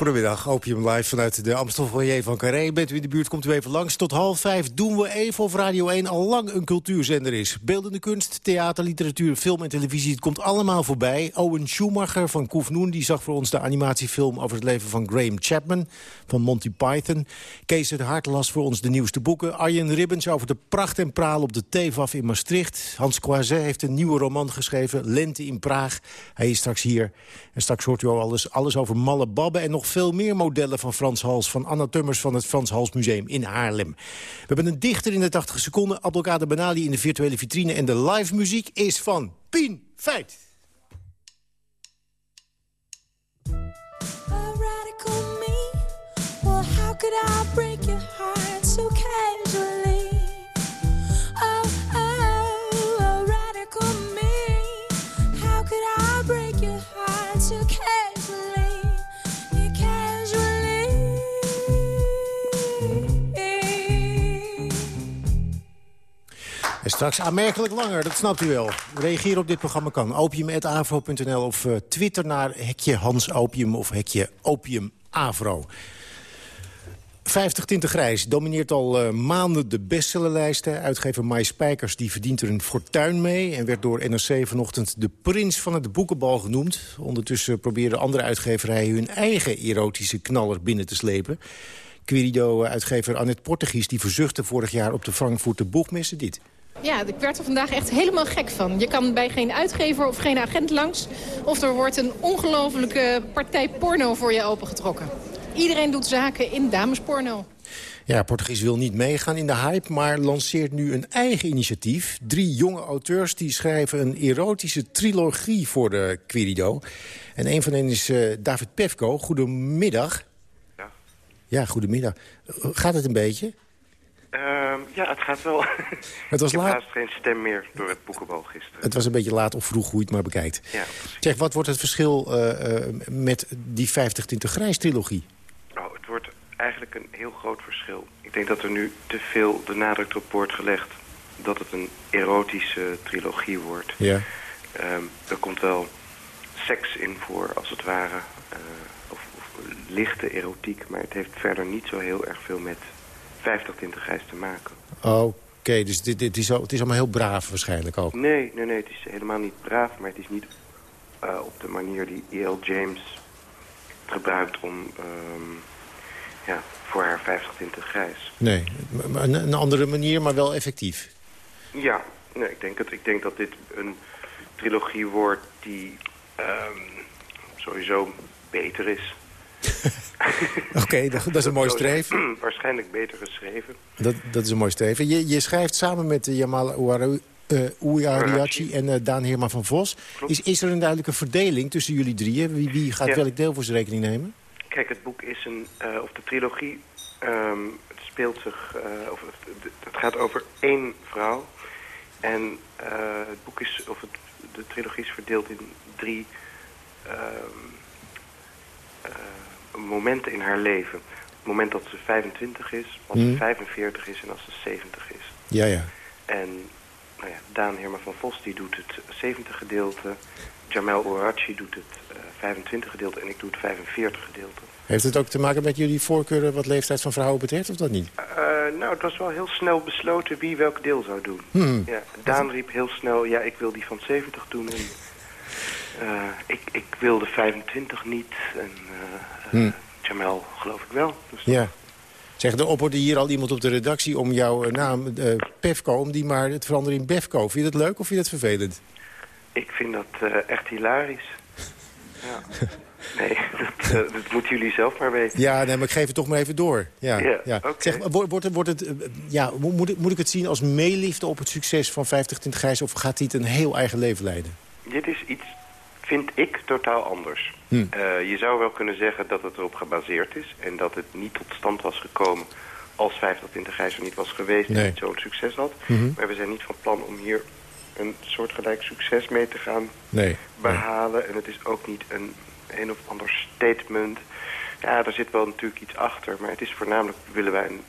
Goedemiddag, Opium Live vanuit de Amstel van Carré. Bent u in de buurt, komt u even langs. Tot half vijf doen we even of Radio 1 al lang een cultuurzender is. Beeldende kunst, theater, literatuur, film en televisie. Het komt allemaal voorbij. Owen Schumacher van Koef Noen, die zag voor ons de animatiefilm... over het leven van Graham Chapman van Monty Python. Kees het Hart las voor ons de nieuwste boeken. Arjen Ribbens over de pracht en praal op de TEVAF in Maastricht. Hans Croiset heeft een nieuwe roman geschreven, Lente in Praag. Hij is straks hier. En straks hoort u al alles, alles over Malle Babbe... en nog veel meer modellen van Frans Hals... van Anna Tummers van het Frans Hals Museum in Haarlem. We hebben een dichter in de 80 seconden... Abdelkader Benali in de virtuele vitrine... en de live muziek is van Pien Feit. A radical me. Well, how could I break your heart so casually? Straks aanmerkelijk langer, dat snapt u wel. Reageer op dit programma kan. Opium.avro.nl of eh, Twitter naar hekje Hans Opium of hekje Opium Avro. 50 Tinten Grijs domineert al eh, maanden de bestsellerlijsten. Uitgever Mai Spijkers die verdient er een fortuin mee... en werd door NRC vanochtend de prins van het boekenbal genoemd. Ondertussen proberen andere uitgeverijen hun eigen erotische knaller binnen te slepen. Querido-uitgever Annette Portegies die verzuchtte vorig jaar op de Frankfurter Boekmesse dit. Ja, ik werd er vandaag echt helemaal gek van. Je kan bij geen uitgever of geen agent langs... of er wordt een ongelofelijke partij porno voor je opengetrokken. Iedereen doet zaken in damesporno. Ja, Portugees wil niet meegaan in de hype, maar lanceert nu een eigen initiatief. Drie jonge auteurs die schrijven een erotische trilogie voor de Querido. En een van hen is eh, David Pefko. Goedemiddag. Ja. Ja, goedemiddag. Gaat het een beetje? Ehm, ja, het gaat wel. Het was ik laat. geen stem meer door het boekenbal gisteren. Het was een beetje laat of vroeg, hoe je het maar bekijkt. Ja, Zeg, wat wordt het verschil eh, eh, met die 50 Tinten Grijs trilogie? oh, het wordt eigenlijk een heel groot verschil. Ik denk dat er nu te veel de nadruk erop wordt gelegd dat het een erotische trilogie wordt. Ja. Ehm, er komt wel seks in voor, als het ware. eh, of, of lichte erotiek, maar het heeft verder niet zo heel erg veel met 50 tinten grijs te maken. Oké, dus dit, dit is, al- het is allemaal heel braaf waarschijnlijk ook. Nee, nee, nee, het is helemaal niet braaf, maar het is niet eh, op de manier die E.L. James gebruikt om ehm, ja, voor haar 50 tinten grijs. Nee, maar een, een andere manier, maar wel effectief. Ja, nee, ik, denk het, ik denk dat dit een trilogie wordt die ehm, sowieso beter is. Oké, dat, dat is een mooi streven. Waarschijnlijk beter geschreven. Dat, dat is een mooi streven. Je, je schrijft samen met eh, Jamal Ouaru- Ouariachi en eh, Daan Heerma van Vos. Is, is er een duidelijke verdeling tussen jullie drieën? Wie, wie gaat Ja. welk deel voor zijn rekening nemen? Kijk, het boek is een, eh, of de trilogie, ehm, het speelt zich, eh, of het, het gaat over één vrouw. En het boek is, of het, de trilogie is verdeeld in drie ehm, eh, momenten in haar leven. Het moment dat ze 25 is, als Mhm. ze 45 is en als ze 70 is. Ja, ja. En nou ja, Daan Herma van Vos die doet het 70 gedeelte. Jamel Orachi doet het eh, 25 gedeelte en ik doe het 45 gedeelte. Heeft het ook te maken met jullie voorkeuren wat leeftijd van vrouwen betreft, of dat niet? Eh, nou, het was wel heel snel besloten wie welk deel zou doen. Hmm. Ja, Daan riep heel snel, ja, ik wil die van 70 doen. En, eh, ik, ik wil de 25 niet. En eh, Jamel geloof ik wel. Dus Ja. Zeg, er opperde hier al iemand op de redactie om jouw eh, naam, Pefco, om die maar te veranderen in Befco. Vind je dat leuk of vind je dat vervelend? ik vind dat eh, echt hilarisch. Ja. Nee, dat, dat moeten jullie zelf maar weten. Ja, nee, maar ik geef het toch maar even door. Ja, Ja. Zeg, wordt, wordt, het- wordt het, ja, mo- moet, ik- moet ik het zien als meeliften op het succes van 50 Tint Grijs... of gaat hij het een heel eigen leven leiden? Dit is vind ik, totaal anders. Hm. Eh, je zou wel kunnen zeggen dat het erop gebaseerd is... en dat het niet tot stand was gekomen als 50 in de er niet was geweest... Nee. en niet zo'n succes had. Mhm. Maar we zijn niet van plan om hier een soortgelijk succes mee te gaan Nee. behalen. En het is ook niet een een of ander statement. Ja, er zit wel natuurlijk iets achter. Maar het is voornamelijk, willen wij... Een,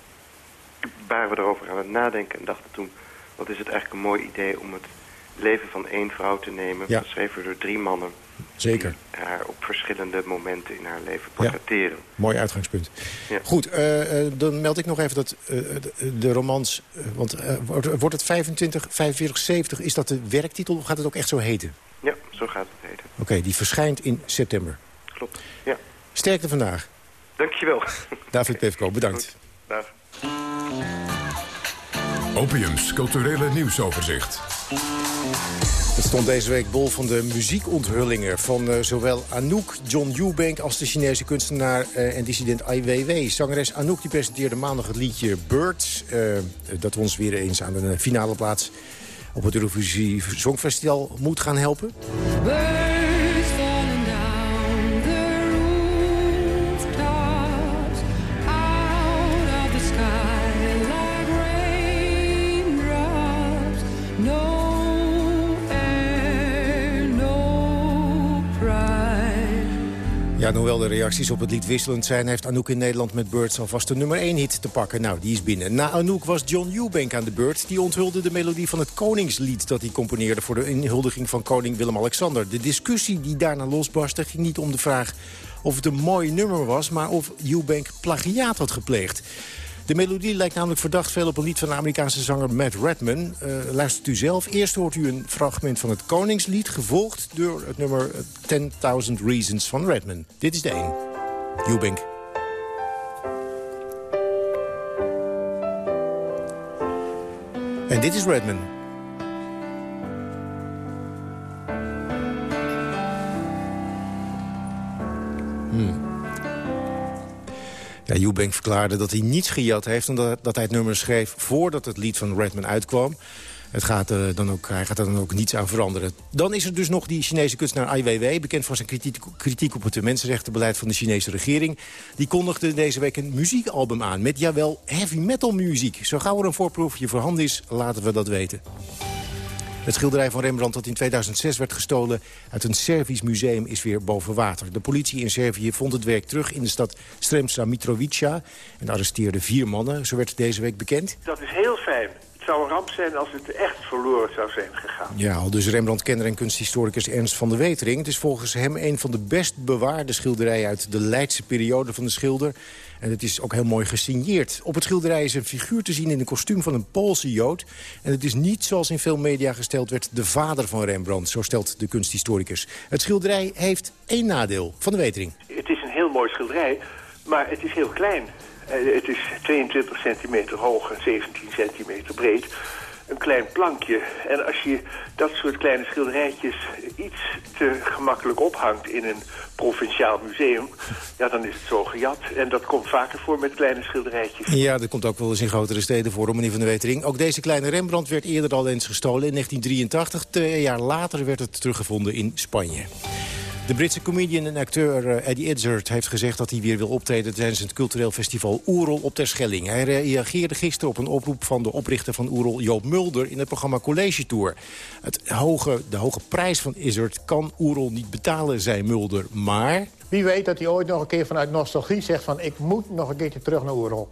waren we erover aan het nadenken en dachten toen... wat is het eigenlijk een mooi idee om het leven van één vrouw te nemen... Ja. geschreven door drie mannen... Zeker. haar op verschillende momenten in haar leven portretteren. Mooi uitgangspunt. Ja. Goed, eh, eh, dan meld ik nog even dat eh, de, de romans... want wordt- het 25, 45, 70, is dat de werktitel of gaat het ook echt zo heten? Ja, zo gaat het heten. Oké, die verschijnt in september. Klopt, ja. Sterkte vandaag. Dankjewel. David Pefko, bedankt. Dag. Opiums culturele nieuwsoverzicht. Het stond deze week bol van de muziekonthullingen... van eh, zowel Anouk, John Eubank als de Chinese kunstenaar eh, en dissident Ai Weiwei. Zangeres Anouk die presenteerde maandag het liedje Birds... eh, dat ons weer eens aan de finale plaats op het Eurovisie Songfestival moet gaan helpen. En hoewel de reacties op het lied wisselend zijn... heeft Anouk in Nederland met Birds alvast de nummer 1 hit te pakken. Nou, die is binnen. Na Anouk was John Eubank aan de beurt. Die onthulde de melodie van het Koningslied dat hij componeerde... voor de inhuldiging van koning Willem-Alexander. De discussie die daarna losbarstte ging niet om de vraag of het een mooi nummer was... maar of Eubank plagiaat had gepleegd. De melodie lijkt namelijk verdacht veel op een lied van de Amerikaanse zanger Matt Redman. Eh, luistert u zelf. Eerst hoort u een fragment van het Koningslied... gevolgd door het nummer 10.000 Reasons van Redman. Dit is de een. Eubank. En dit is Redman. Hmm. Ja, Eubank verklaarde dat hij niets gejat heeft... omdat dat hij het nummer schreef voordat het lied van Redman uitkwam. Het gaat er dan ook, hij gaat er dan ook niets aan veranderen. Dan is er dus nog die Chinese kunstenaar Ai Weiwei... bekend voor zijn kritiek, kritiek op het mensenrechtenbeleid van de Chinese regering. Die kondigde deze week een muziekalbum aan... met, jawel, heavy metal muziek. Zo gauw er een voorproefje voorhanden is, laten we dat weten. Het schilderij van Rembrandt dat in 2006 werd gestolen uit een Servisch museum is weer boven water. De politie in Servië vond het werk terug in de stad Sremska Mitrovica en arresteerde vier mannen. Zo werd deze week bekend. Dat is heel fijn. Het zou een ramp zijn als het echt verloren zou zijn gegaan. Ja, al dus Rembrandt-kenner en kunsthistoricus Ernst van der Wetering. Het is volgens hem een van de best bewaarde schilderijen uit de Leidse periode van de schilder. En het is ook heel mooi gesigneerd. Op het schilderij is een figuur te zien in een kostuum van een Poolse Jood. En het is niet, zoals in veel media gesteld werd, de vader van Rembrandt. Zo stelt de kunsthistoricus. Het schilderij heeft één nadeel. Van de Wetering. Het is een heel mooi schilderij, maar het is heel klein. Eh, het is 22 centimeter hoog en 17 centimeter breed. Een klein plankje. En als je dat soort kleine schilderijtjes iets te gemakkelijk ophangt in een provinciaal museum... ja, dan is het zo gejat. En dat komt vaker voor met kleine schilderijtjes. Ja, dat komt ook wel eens in grotere steden voor, meneer Van der Wetering. Ook deze kleine Rembrandt werd eerder al eens gestolen in 1983. Twee jaar later werd het teruggevonden in Spanje. De Britse comedian en acteur eh, Eddie Izzard heeft gezegd dat hij weer wil optreden tijdens het cultureel festival Oerol op Terschelling. Hij reageerde gisteren op een oproep van de oprichter van Oerol, Joop Mulder, in het programma College Tour. Het hoge, de hoge prijs van Izzard kan Oerol niet betalen, zei Mulder, maar... Wie weet dat hij ooit nog een keer vanuit nostalgie zegt van... ik moet nog een keertje terug naar Oerol.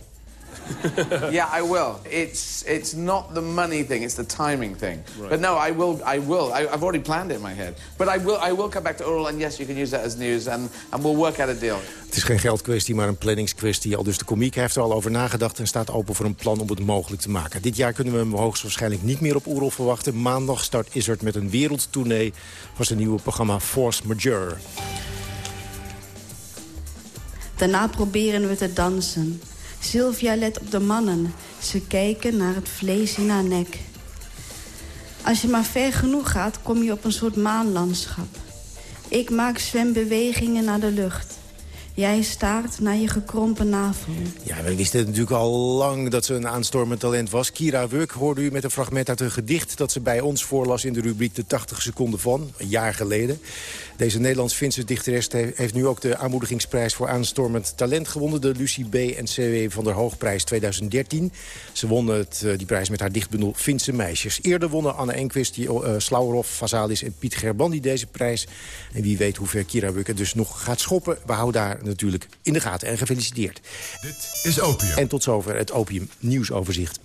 yeah, I will. It's it's not the money thing; it's the timing thing. But no, I will. I will. I, I've already planned it in my head. But I will. I will come back to oral, and yes, you can use that as news, and and we'll work out a deal. Het is geen geldkwestie, maar een planningskwestie. Al dus de komiek heeft er al over nagedacht en staat open voor een plan om het mogelijk te maken. Dit jaar kunnen we hem hoogstwaarschijnlijk niet meer op Oerol verwachten. Maandag start Izzard met een wereldtournee voor zijn nieuwe programma Force Majeure. Daarna proberen we te dansen. Sylvia let op de mannen. Ze kijken naar het vlees in haar nek. Als je maar ver genoeg gaat, kom je op een soort maanlandschap. Ik maak zwembewegingen naar de lucht. Jij staart naar je gekrompen navel. Ja, we wisten natuurlijk al lang dat ze een aanstormend talent was. Kira Wuk hoorde u met een fragment uit een gedicht... dat ze bij ons voorlas in de rubriek De 80 seconden van, een jaar geleden. Deze Nederlands-Finse dichteres heeft nu ook de aanmoedigingsprijs... voor aanstormend talent gewonnen, de Lucie B. en C.W. van der Hoogprijs 2013. Ze won het, eh, die prijs met haar dichtbundel Finse meisjes. Eerder wonnen Anne Enquist, uh, Slauerhoff, Vasalis en Piet Gerbandi deze prijs. En wie weet hoe ver Kira Wuk het dus nog gaat schoppen. We houden daar natuurlijk in de gaten. En gefeliciteerd. Dit is Opium. En tot zover het Opium nieuwsoverzicht.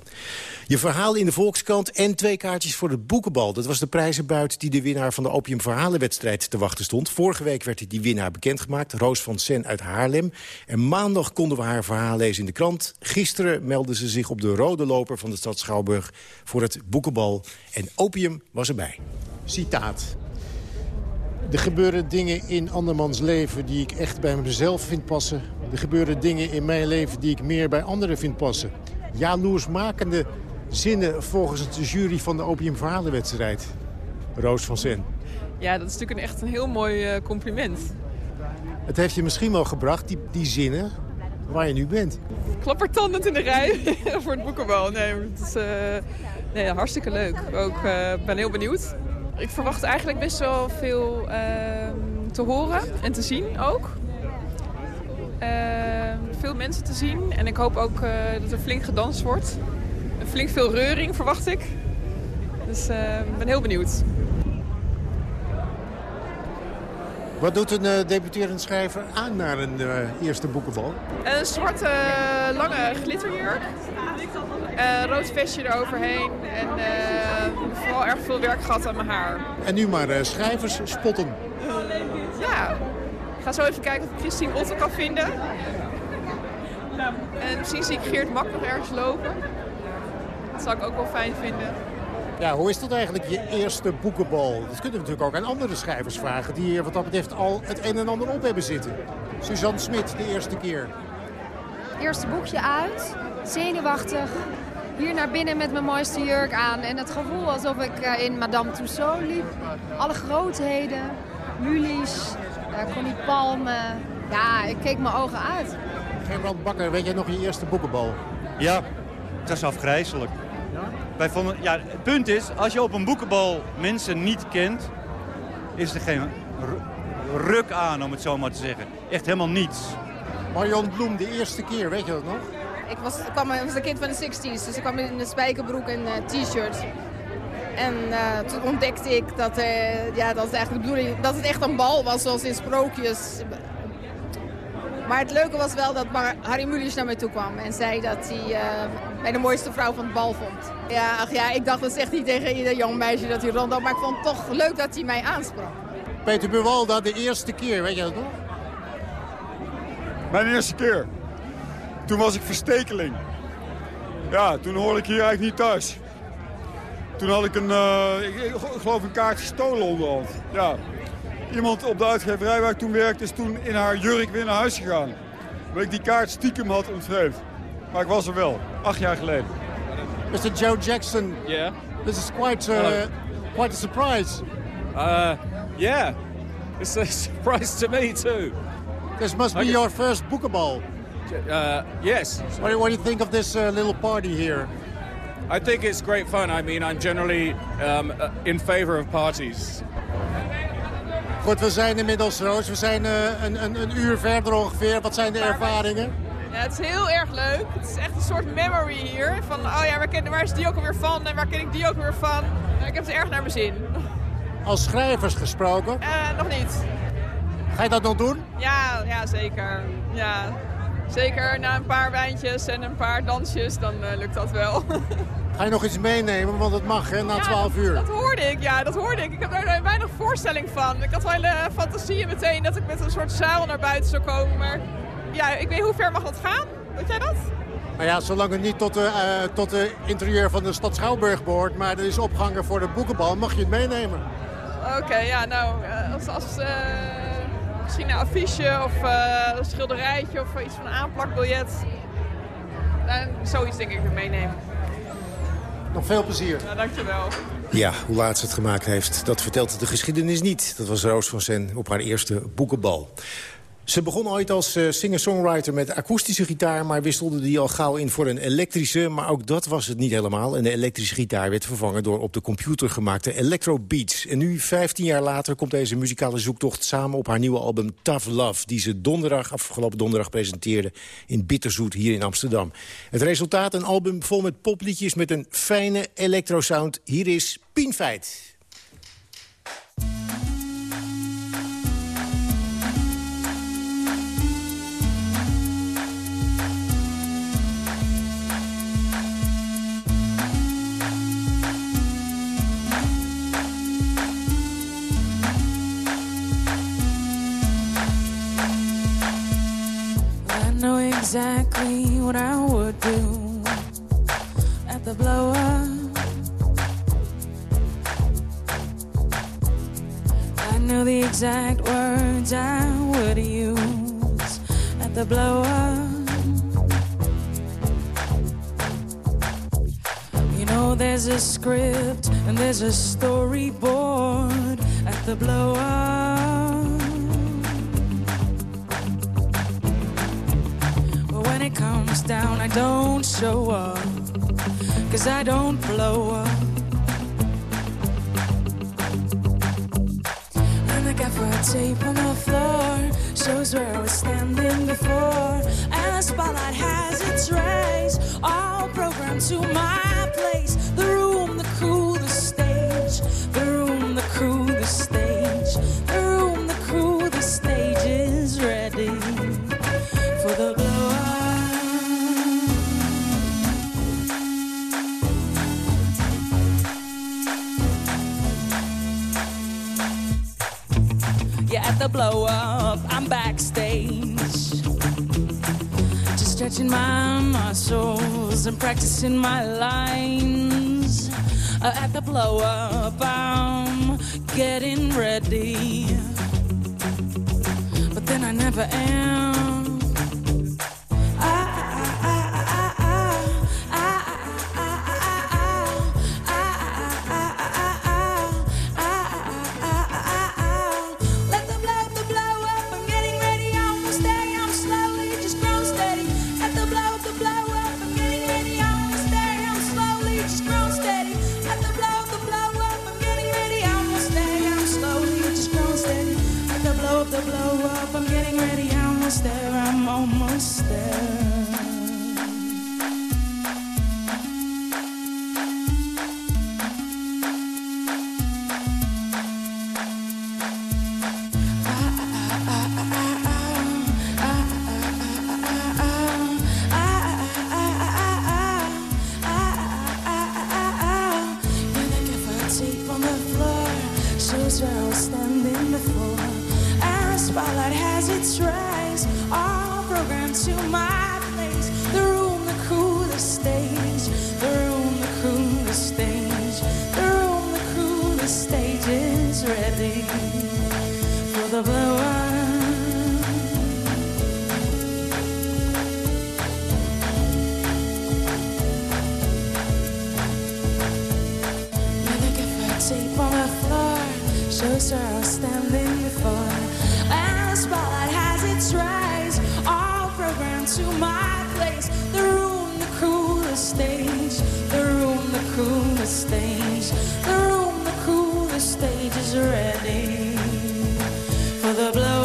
Je verhaal in de Volkskrant en twee kaartjes voor de boekenbal. Dat was de prijzenbuit die de winnaar van de Opium Verhalenwedstrijd te wachten stond. Vorige week werd die winnaar bekendgemaakt, Roos van Sen uit Haarlem. En maandag konden we haar verhaal lezen in de krant. Gisteren meldde ze zich op de rode loper van de stad Schouwburg voor het boekenbal. En Opium was erbij. Citaat. Er gebeuren dingen in andermans leven die ik echt bij mezelf vind passen. Er gebeuren dingen in mijn leven die ik meer bij anderen vind passen. Jaloersmakende zinnen volgens de jury van de Opium Verhalenwedstrijd. Roos van Sen. Ja, dat is natuurlijk een echt een heel mooi eh, compliment. Het heeft je misschien wel gebracht, die, die zinnen, waar je nu bent. Klappertandend in de rij voor het boekenbal. Nee, het is uh, nee, hartstikke leuk. Ook uh, ben heel benieuwd. Ik verwacht eigenlijk best wel veel ehm, te horen en te zien ook. Ehm, veel mensen te zien. En ik hoop ook dat er flink gedanst wordt. Flink veel reuring verwacht ik. Dus ik ben heel benieuwd. Wat doet een uh, debuterend schrijver aan naar een uh, eerste boekenbal? Een zwarte uh, lange glitterjurk. Een rood vestje eroverheen. En vooral erg veel werk gehad aan mijn haar. En nu maar schrijvers spotten. ja. Ik ga zo even kijken of ik Christine Otten kan vinden. En misschien zie ik Geert Mak nog ergens lopen. Dat zou ik ook wel fijn vinden. Ja, hoe is dat eigenlijk, je eerste boekenbal? Dat kunnen we natuurlijk ook aan andere schrijvers vragen... die wat dat betreft al het een en ander op hebben zitten. Suzanne Smit, de eerste keer. Eerste boekje uit, zenuwachtig. Hier naar binnen met mijn mooiste jurk aan. En het gevoel alsof ik in Madame Tussauds liep. Alle grootheden, Mulies, Connie Palme. Ja, ik keek mijn ogen uit. Gerbrand Bakker, weet jij nog je eerste boekenbal? Ja, dat is afgrijzelijk. Wij vonden, ja, het punt is, als je op een boekenbal mensen niet kent... is er geen ruk aan, om het zo maar te zeggen. Echt helemaal niets. Marion Bloem, de eerste keer, weet je dat nog? Ik was, ik kwam, ik was een kind van de 60s, dus ik kwam in een spijkerbroek en uh, t-shirt. En uh, toen ontdekte ik dat, uh, ja, dat, het eigenlijk de bedoeling, dat het echt een bal was, zoals in sprookjes. Maar het leuke was wel dat Harry Mulisch naar mij toe kwam en zei dat hij uh, mij de mooiste vrouw van het bal vond. Ja, ach ja, ik dacht dat zegt niet tegen ieder jong meisje dat hij rondloopt, maar ik vond het toch leuk dat hij mij aansprak. Peter Buwalda, de eerste keer, weet je dat nog? Mijn eerste keer. Toen was ik verstekeling. Ja, toen hoorde ik hier eigenlijk niet thuis. Toen had ik een, uh, ik, ik, geloof een kaart gestolen onderhand. Ja, Iemand op de uitgeverij waar ik toen werkte is toen in haar jurk weer naar huis gegaan. Omdat ik die kaart stiekem had ontvreemd. Maar ik was er wel, acht jaar geleden. Mr. Joe Jackson. Yeah. This is quite uh, Hello. quite a surprise. Uh, yeah. It's a surprise to me too. This must be your first boekeball. Uh, yes. What, do- what do you think of this uh, little party here? I think it's great fun. I mean, I'm generally um, uh, in favor of parties. Goed, we zijn inmiddels, Roos. We zijn eh, een, een, een uur verder ongeveer. Wat zijn de ervaringen? Ja, het is heel erg leuk. Het is echt een soort memory hier. Van, oh ja, waar, ken, waar is die ook alweer van en waar ken ik die ook weer van? Nou, ik heb het erg naar mijn zin. Als schrijvers gesproken. Eh, nog niet. Ga je dat nog doen? Ja, ja, zeker. Ja. Zeker na een paar wijntjes en een paar dansjes, dan eh, lukt dat wel. Ga je nog iets meenemen? Want het mag, hè, na Ja, 12 uur. Dat hoorde ik, ja, dat hoorde ik. Ik heb daar weinig voorstelling van. Ik had wel hele fantasieën meteen dat ik met een soort zaal naar buiten zou komen. Maar ja, ik weet hoe ver mag dat gaan? Weet jij dat? Nou ja, zolang het niet tot de, eh, tot de interieur van de stad Schouwburg behoort... maar er is opgangen voor de boekenbal, mag je het meenemen. Oké, ja, nou, eh, als, als eh, misschien een affiche of een schilderijtje of iets van een aanplakbiljet. Dan zoiets denk ik meenemen. Nog veel plezier. Nou, dankjewel. Ja, hoe laat ze het gemaakt heeft, dat vertelt de geschiedenis niet. Dat was Roos van Sen op haar eerste boekenbal. Ze begon ooit als eh, singer-songwriter met akoestische gitaar... maar wisselde die al gauw in voor een elektrische. Maar ook dat was het niet helemaal. En de elektrische gitaar werd vervangen door op de computer gemaakte electro beats. En nu, 15 jaar later, komt deze muzikale zoektocht samen op haar nieuwe album Tough Love... die ze donderdag, afgelopen donderdag presenteerde in Bitterzoet hier in Amsterdam. Het resultaat, een album vol met popliedjes met een fijne electro-sound. Hier is Pien exactly what I would do at the blow up. I know the exact words I would use at the blow up. You know, there's a script and there's a storyboard at the blow up. It comes down, I don't show up. Cause I don't blow up. And the gaffer tape on the floor shows where I was standing before. And the spotlight has its rays, all programmed to my place. The blow up, I'm backstage. Just stretching my muscles and practicing my lines. Uh, at the blow up, I'm getting ready. But then I never am. Was standing before. And the spotlight has its rays, all programmed to my place. The room, the crew, the stage. The room, the crew, the stage. The room, the crew, the stage is ready for the blow shows her standing before. And the spotlight has its rise, all programmed to my place. The room, the coolest stage. The room, the coolest stage. The room, the coolest stage is ready for the blow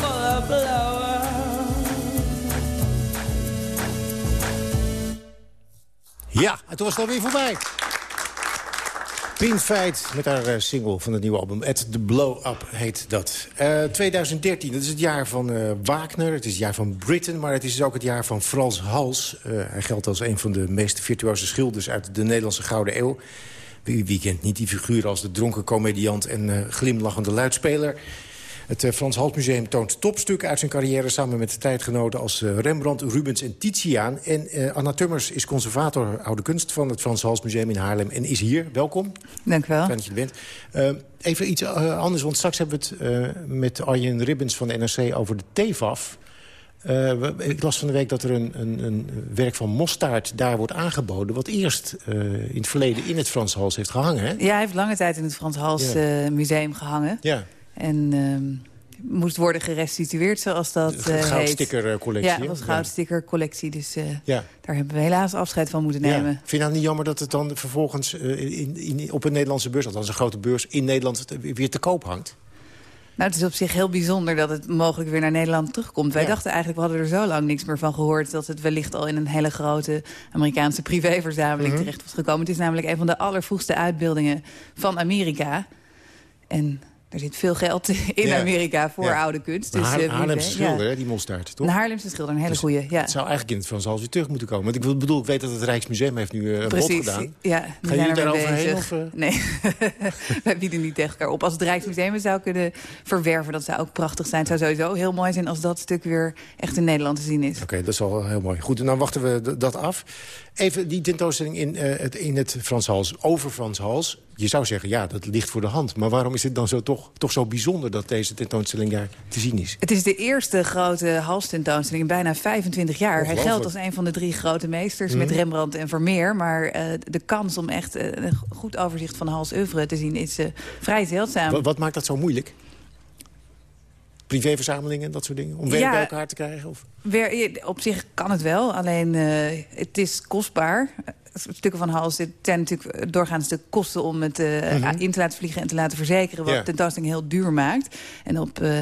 for the blow. Ja, en toen was het alweer voorbij. Pin Feit met haar eh, single van het nieuwe album. At the Blow Up heet dat. Eh, 2013, dat is het jaar van eh, Wagner. Het is het jaar van Britten, maar het is dus ook het jaar van Frans Hals. Eh, hij geldt als een van de meest virtuoze schilders uit de Nederlandse Gouden Eeuw. Wie, wie kent niet die figuur als de dronken comediant en eh, glimlachende luidspeler? Het eh, Frans Hals Museum toont topstukken uit zijn carrière... samen met de tijdgenoten als eh, Rembrandt, Rubens en Titiaan. En eh, Anna Tummers is conservator oude kunst van het Frans Hals Museum in Haarlem... en is hier. Welkom. Dank u wel. Fijn dat je er bent. Even iets anders, want straks hebben we het met Arjen Ribbens van de NRC over de we- ik las van de week dat er een, een, een werk van Mostaart daar wordt aangeboden... wat eerst in het verleden in het Frans Hals heeft gehangen, hè? Ja, hij heeft lange tijd in het Frans Hals Ja. Museum gehangen. Ja. En ehm, moest worden gerestitueerd, zoals dat De eh goudstickercollectie, Ja, hè? het was Ja. goudstickercollectie. Dus eh, Ja. daar hebben we helaas afscheid van moeten nemen. Ja. Vind je nou niet jammer dat het dan vervolgens eh, in, in, op een Nederlandse beurs... althans een grote beurs in Nederland weer te koop hangt? Nou, het is op zich heel bijzonder dat het mogelijk weer naar Nederland terugkomt. Wij Ja. dachten eigenlijk, we hadden er zo lang niks meer van gehoord... dat het wellicht al in een hele grote Amerikaanse privéverzameling Mhm. terecht was gekomen. Het is namelijk een van de allervroegste uitbeeldingen van Amerika. En er zit veel geld in Ja. Amerika voor Ja. oude kunst. Een Dus, Haar- eh, Haarlemse schilder, ja. die Mostaart, toch? Een Haarlemse schilder, een hele Dus goeie. Ja. Het zou eigenlijk in het Frans weer terug moeten komen. Want ik bedoel, ik weet dat het Rijksmuseum heeft nu eh, een bod Precies, gedaan. ja. Gaan jullie daar overheen? Of, eh? Nee, wij bieden niet tegen elkaar op. Als het Rijksmuseum het zou kunnen verwerven, dat zou ook prachtig zijn. Het zou sowieso heel mooi zijn als dat stuk weer echt in Nederland te zien is. Oké, dat is al heel mooi. Goed, en dan wachten we dat af. Even die tentoonstelling in, eh, het, in het Frans Hals, over Frans Hals. Je zou zeggen, ja, dat ligt voor de hand. Maar waarom is het dan zo toch, toch zo bijzonder dat deze tentoonstelling daar te zien is? Het is de eerste grote halstentoonstelling in bijna 25 jaar. Hij geldt als een van de drie grote meesters met Mhm. Rembrandt en Vermeer. Maar eh, de kans om echt eh, een goed overzicht van Hals oeuvre te zien is vrij zeldzaam. Wat, wat maakt dat zo moeilijk? Privéverzamelingen, dat soort dingen? Om werk Ja. bij elkaar te krijgen? Of? Wer- op zich kan het wel, alleen eh, het is kostbaar. Stukken van Hals het zijn natuurlijk doorgaans de kosten om het eh, Mhm. in te laten vliegen en te laten verzekeren. Wat Ja. de tentoonstelling heel duur maakt. En op, eh,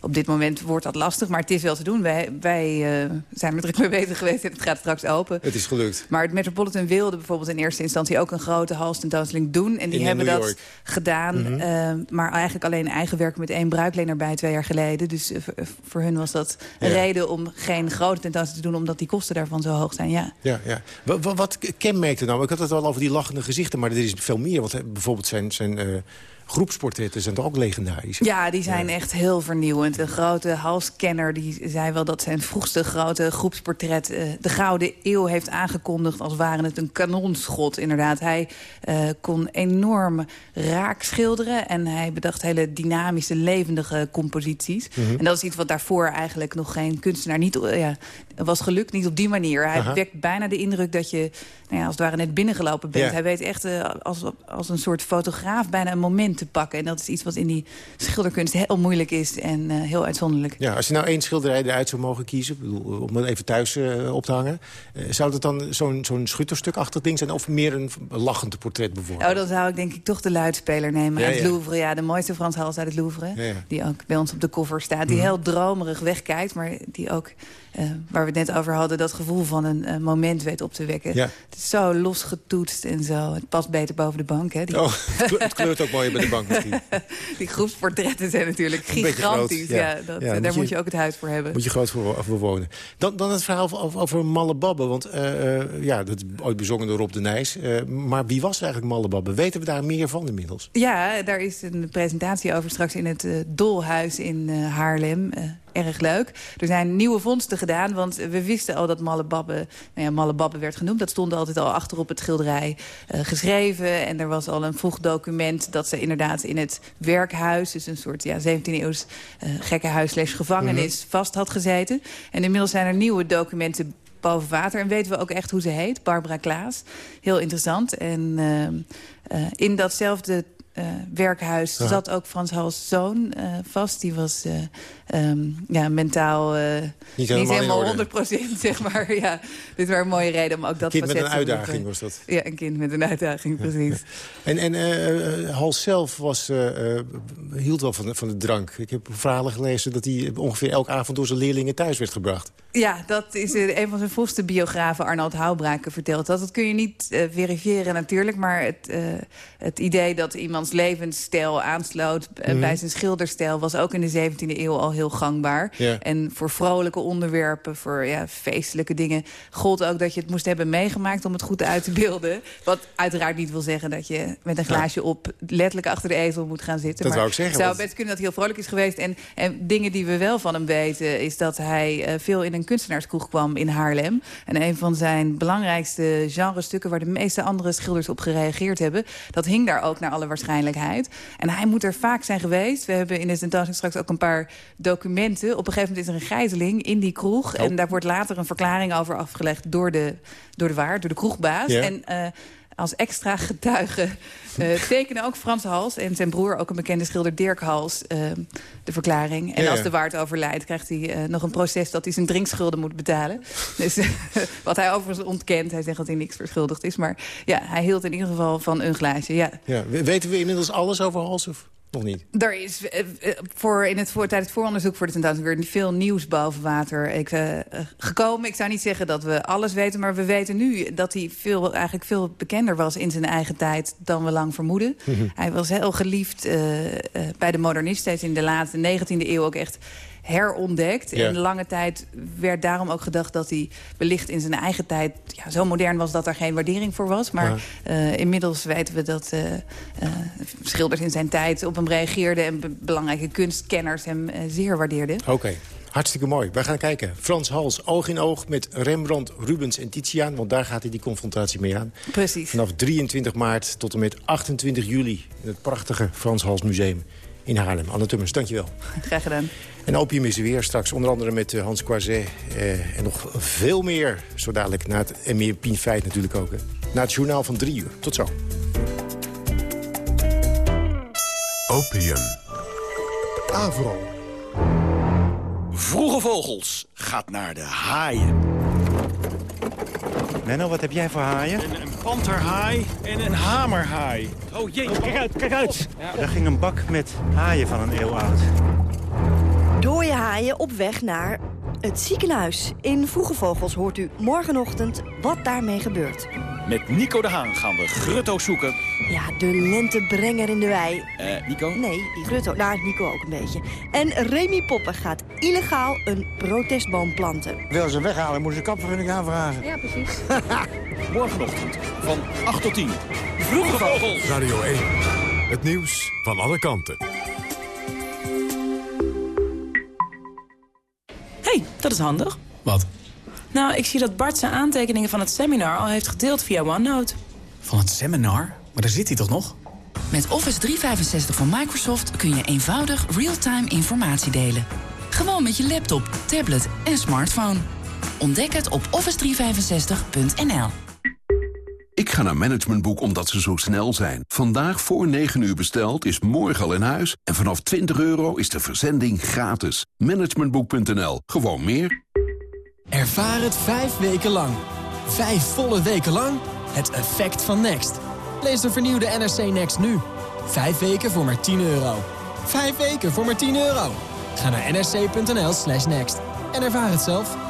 op dit moment wordt dat lastig, maar het is wel te doen. Wij, wij eh, zijn er druk mee bezig geweest en het gaat straks open. Het is gelukt. Maar het Metropolitan wilde bijvoorbeeld in eerste instantie ook een grote halstentoonstelling doen. En die In hebben dat gedaan. Mhm. eh, maar eigenlijk alleen eigen werk met één bruikleen erbij twee jaar geleden. Dus eh, voor- hun was dat een reden om geen grote tentoonstelling te doen. Omdat die kosten daarvan zo hoog zijn, ja. Ja, ja. Wat, wat, wat kenmerkt het nou? Ik had het al over die lachende gezichten, maar er is veel meer. Want bijvoorbeeld zijn, zijn eh, groepsportretten zijn toch ook legendarisch? Ja, die zijn echt heel vernieuwend. Een grote halskenner die zei wel dat zijn vroegste grote groepsportret... eh, de Gouden Eeuw heeft aangekondigd als waren het een kanonschot. Inderdaad, hij eh, kon enorm raak schilderen... en hij bedacht hele dynamische, levendige composities. Mhm. En dat is iets wat daarvoor eigenlijk nog geen kunstenaar niet... eh, ja, was gelukt, niet op die manier. Hij Aha. wekt bijna de indruk dat je nou ja, als het ware net binnengelopen bent. Hij weet echt als, als een soort fotograaf bijna een moment te pakken. En dat is iets wat in die schilderkunst heel moeilijk is en eh, heel uitzonderlijk. Ja, als je nou één schilderij eruit zou mogen kiezen... bedoel, om het even thuis eh, op te hangen... eh, zou dat dan zo'n zo'n schutterstukachtig ding zijn... of meer een lachend portret bijvoorbeeld? Oh, dan zou ik denk ik toch de luidspeler nemen Ja, uit het ja. Louvre. Ja, de mooiste Frans Hals uit het Louvre. Ja. Die ook bij ons op de cover staat. Die Mhm. heel dromerig wegkijkt, maar die ook, waar we het net over hadden... dat gevoel van een moment weet op te wekken. Ja. Het is zo losgetoetst en zo. Het past beter boven de bank, hè? Die, Oh, het kle- het kleurt ook de bank misschien. die groepsportretten zijn natuurlijk gigantisch. groot, ja. ja. dat, Ja, daar moet moet je- ook het huis voor hebben. Moet je groot voor, voor wonen. Dan, dan het verhaal over, over Mallebabbe. Want eh, eh, ja, dat is ooit bezongen door Rob de Nijs. Eh, maar wie was eigenlijk Mallebabbe? Weten we daar meer van inmiddels? Ja, daar is een presentatie over straks in het eh, Dolhuis in eh, Haarlem. Eh, erg leuk. Er zijn nieuwe vondsten gedaan, want we wisten al dat Mallebabbe... Nou ja, werd genoemd. Dat stond altijd al achter op het schilderij eh, geschreven. En er was al een vroeg document dat ze inderdaad in het werkhuis... dus een soort ja, 17e-eeuws eh gekkenhuis slash gevangenis vast had gezeten. En inmiddels zijn er nieuwe documenten boven water. En weten we ook echt hoe ze heet, Barbara Klaas. Heel interessant. En uh, uh, in datzelfde uh, werkhuis Ja. zat ook Frans Hals zoon uh, vast. Die was uh, um, ja, mentaal niet helemaal in orde. 100 procent, zeg maar. Ja, dit was een mooie reden om ook dat Kind met een uitdaging was dat. Ja, een kind met een uitdaging, precies. En, en eh, Hals zelf was, eh, eh, hield wel van, de- van de drank. Ik heb verhalen gelezen dat hij ongeveer elke avond door zijn leerlingen thuis werd gebracht. Ja, dat is eh, een van zijn vroegste biografen, Arnold Houbraken, verteld. Dat, dat kun je niet eh, verifiëren natuurlijk, maar het, eh, het idee dat iemands levensstijl aansloot eh, Mhm. bij zijn schilderstijl was ook in de 17e eeuw al heel gangbaar. En voor vrolijke onderwerpen, voor ja, feestelijke dingen, gold ook dat je het moest hebben meegemaakt om het goed uit te beelden. Wat uiteraard niet wil zeggen dat je met een glaasje op letterlijk achter de ezel moet gaan zitten. Dat maar wou ik zeggen, het zou want- best kunnen dat hij heel vrolijk is geweest. En, en dingen die we wel van hem weten... is dat hij eh, veel in een kunstenaarskroeg kwam in Haarlem. En een van zijn belangrijkste genrestukken... waar de meeste andere schilders op gereageerd hebben... dat hing daar ook naar alle waarschijnlijkheid. En hij moet er vaak zijn geweest. We hebben in de tentoonstelling straks ook een paar documenten. Op een gegeven moment is er een gijzeling in die kroeg. Oh. En daar wordt later een verklaring over afgelegd... door de, door de waard, door de kroegbaas. Ja. En... eh, als extra getuige eh, tekenen ook Frans Hals en zijn broer, ook een bekende schilder Dirk Hals, eh, de verklaring. En Ja, ja. als de waard overlijdt, krijgt hij eh, nog een proces dat hij zijn drinkschulden moet betalen. Dus eh, wat hij overigens ontkent, hij zegt dat hij niks verschuldigd is. Maar ja, hij hield in ieder geval van een glaasje. Ja. Ja, we- weten we inmiddels alles over Hals of nog niet? Er is eh, eh, voor in het voor, tijdens het vooronderzoek voor de tentoonstelling veel nieuws boven water ik, eh, eh, gekomen. Ik zou niet zeggen dat we alles weten, maar we weten nu dat hij veel, eigenlijk veel bekender was in zijn eigen tijd dan we lang vermoeden. Mhm. Hij was heel geliefd bij de modernisten. Hij is in de late 19e eeuw ook echt herontdekt. Ja. En lange tijd werd daarom ook gedacht dat hij wellicht in zijn eigen tijd ja, zo modern was dat er geen waardering voor was. Maar Ja. eh, inmiddels weten we dat eh, eh, schilders in zijn tijd op hem reageerden en be- belangrijke kunstkenners hem zeer waardeerden. Oké, hartstikke mooi. Wij gaan kijken. Frans Hals, oog in oog met Rembrandt, Rubens en Titiaan. Want daar gaat hij die confrontatie mee aan. Precies. Vanaf 23 maart tot en met 28 juli... in het prachtige Frans Hals Museum in Haarlem. Anne Tummers, dankjewel. Graag gedaan. En Opium is er weer straks, onder andere met eh, Hans Croiset. eh, en nog veel meer, zo dadelijk. Na het, en meer Pien Feit natuurlijk ook. Hè. Na het journaal van drie uur. Tot zo. Opium. Avro. Vroege Vogels gaat naar de haaien. Menno, wat heb jij voor haaien? Een, een panterhaai en een hamerhaai. Oh jee, kijk uit, kijk uit. Daar ging een bak met haaien van een eeuw oud. Dooie haaien op weg naar het ziekenhuis. In Vroege Vogels hoort u morgenochtend wat daarmee gebeurt. Met Nico de Haan gaan we grutto's zoeken. Ja, de lentebrenger in de wei. Eh, Nico? Nee, die Grutto. Nou, Nico ook een beetje. En Remy Poppen gaat illegaal een protestboom planten. Wil ze weghalen, moeten ze kapvergunning aanvragen. Ja, precies. Morgenochtend van 8 tot 10. Vroege Vogels. Radio 1. Het nieuws van alle kanten. Hey, dat is handig. Wat? Nou, ik zie dat Bart zijn aantekeningen van het seminar al heeft gedeeld via OneNote. Van het seminar? Maar daar zit hij toch nog? Met Office 365 van Microsoft kun je eenvoudig real-time informatie delen. Gewoon met je laptop, tablet en smartphone. Ontdek het op office365.nl. Ik ga naar Managementboek omdat ze zo snel zijn. Vandaag voor 9 uur besteld is morgen al in huis. En vanaf 20 euro is de verzending gratis. Managementboek.nl. Gewoon meer. Ervaar het vijf weken lang. Vijf volle weken lang. Het effect van Next. Lees de vernieuwde NRC Next nu. Vijf weken voor maar 10 euro. Vijf weken voor maar 10 euro. Ga naar nrc.nl slash next. En ervaar het zelf.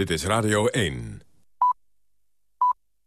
Dit is Radio 1.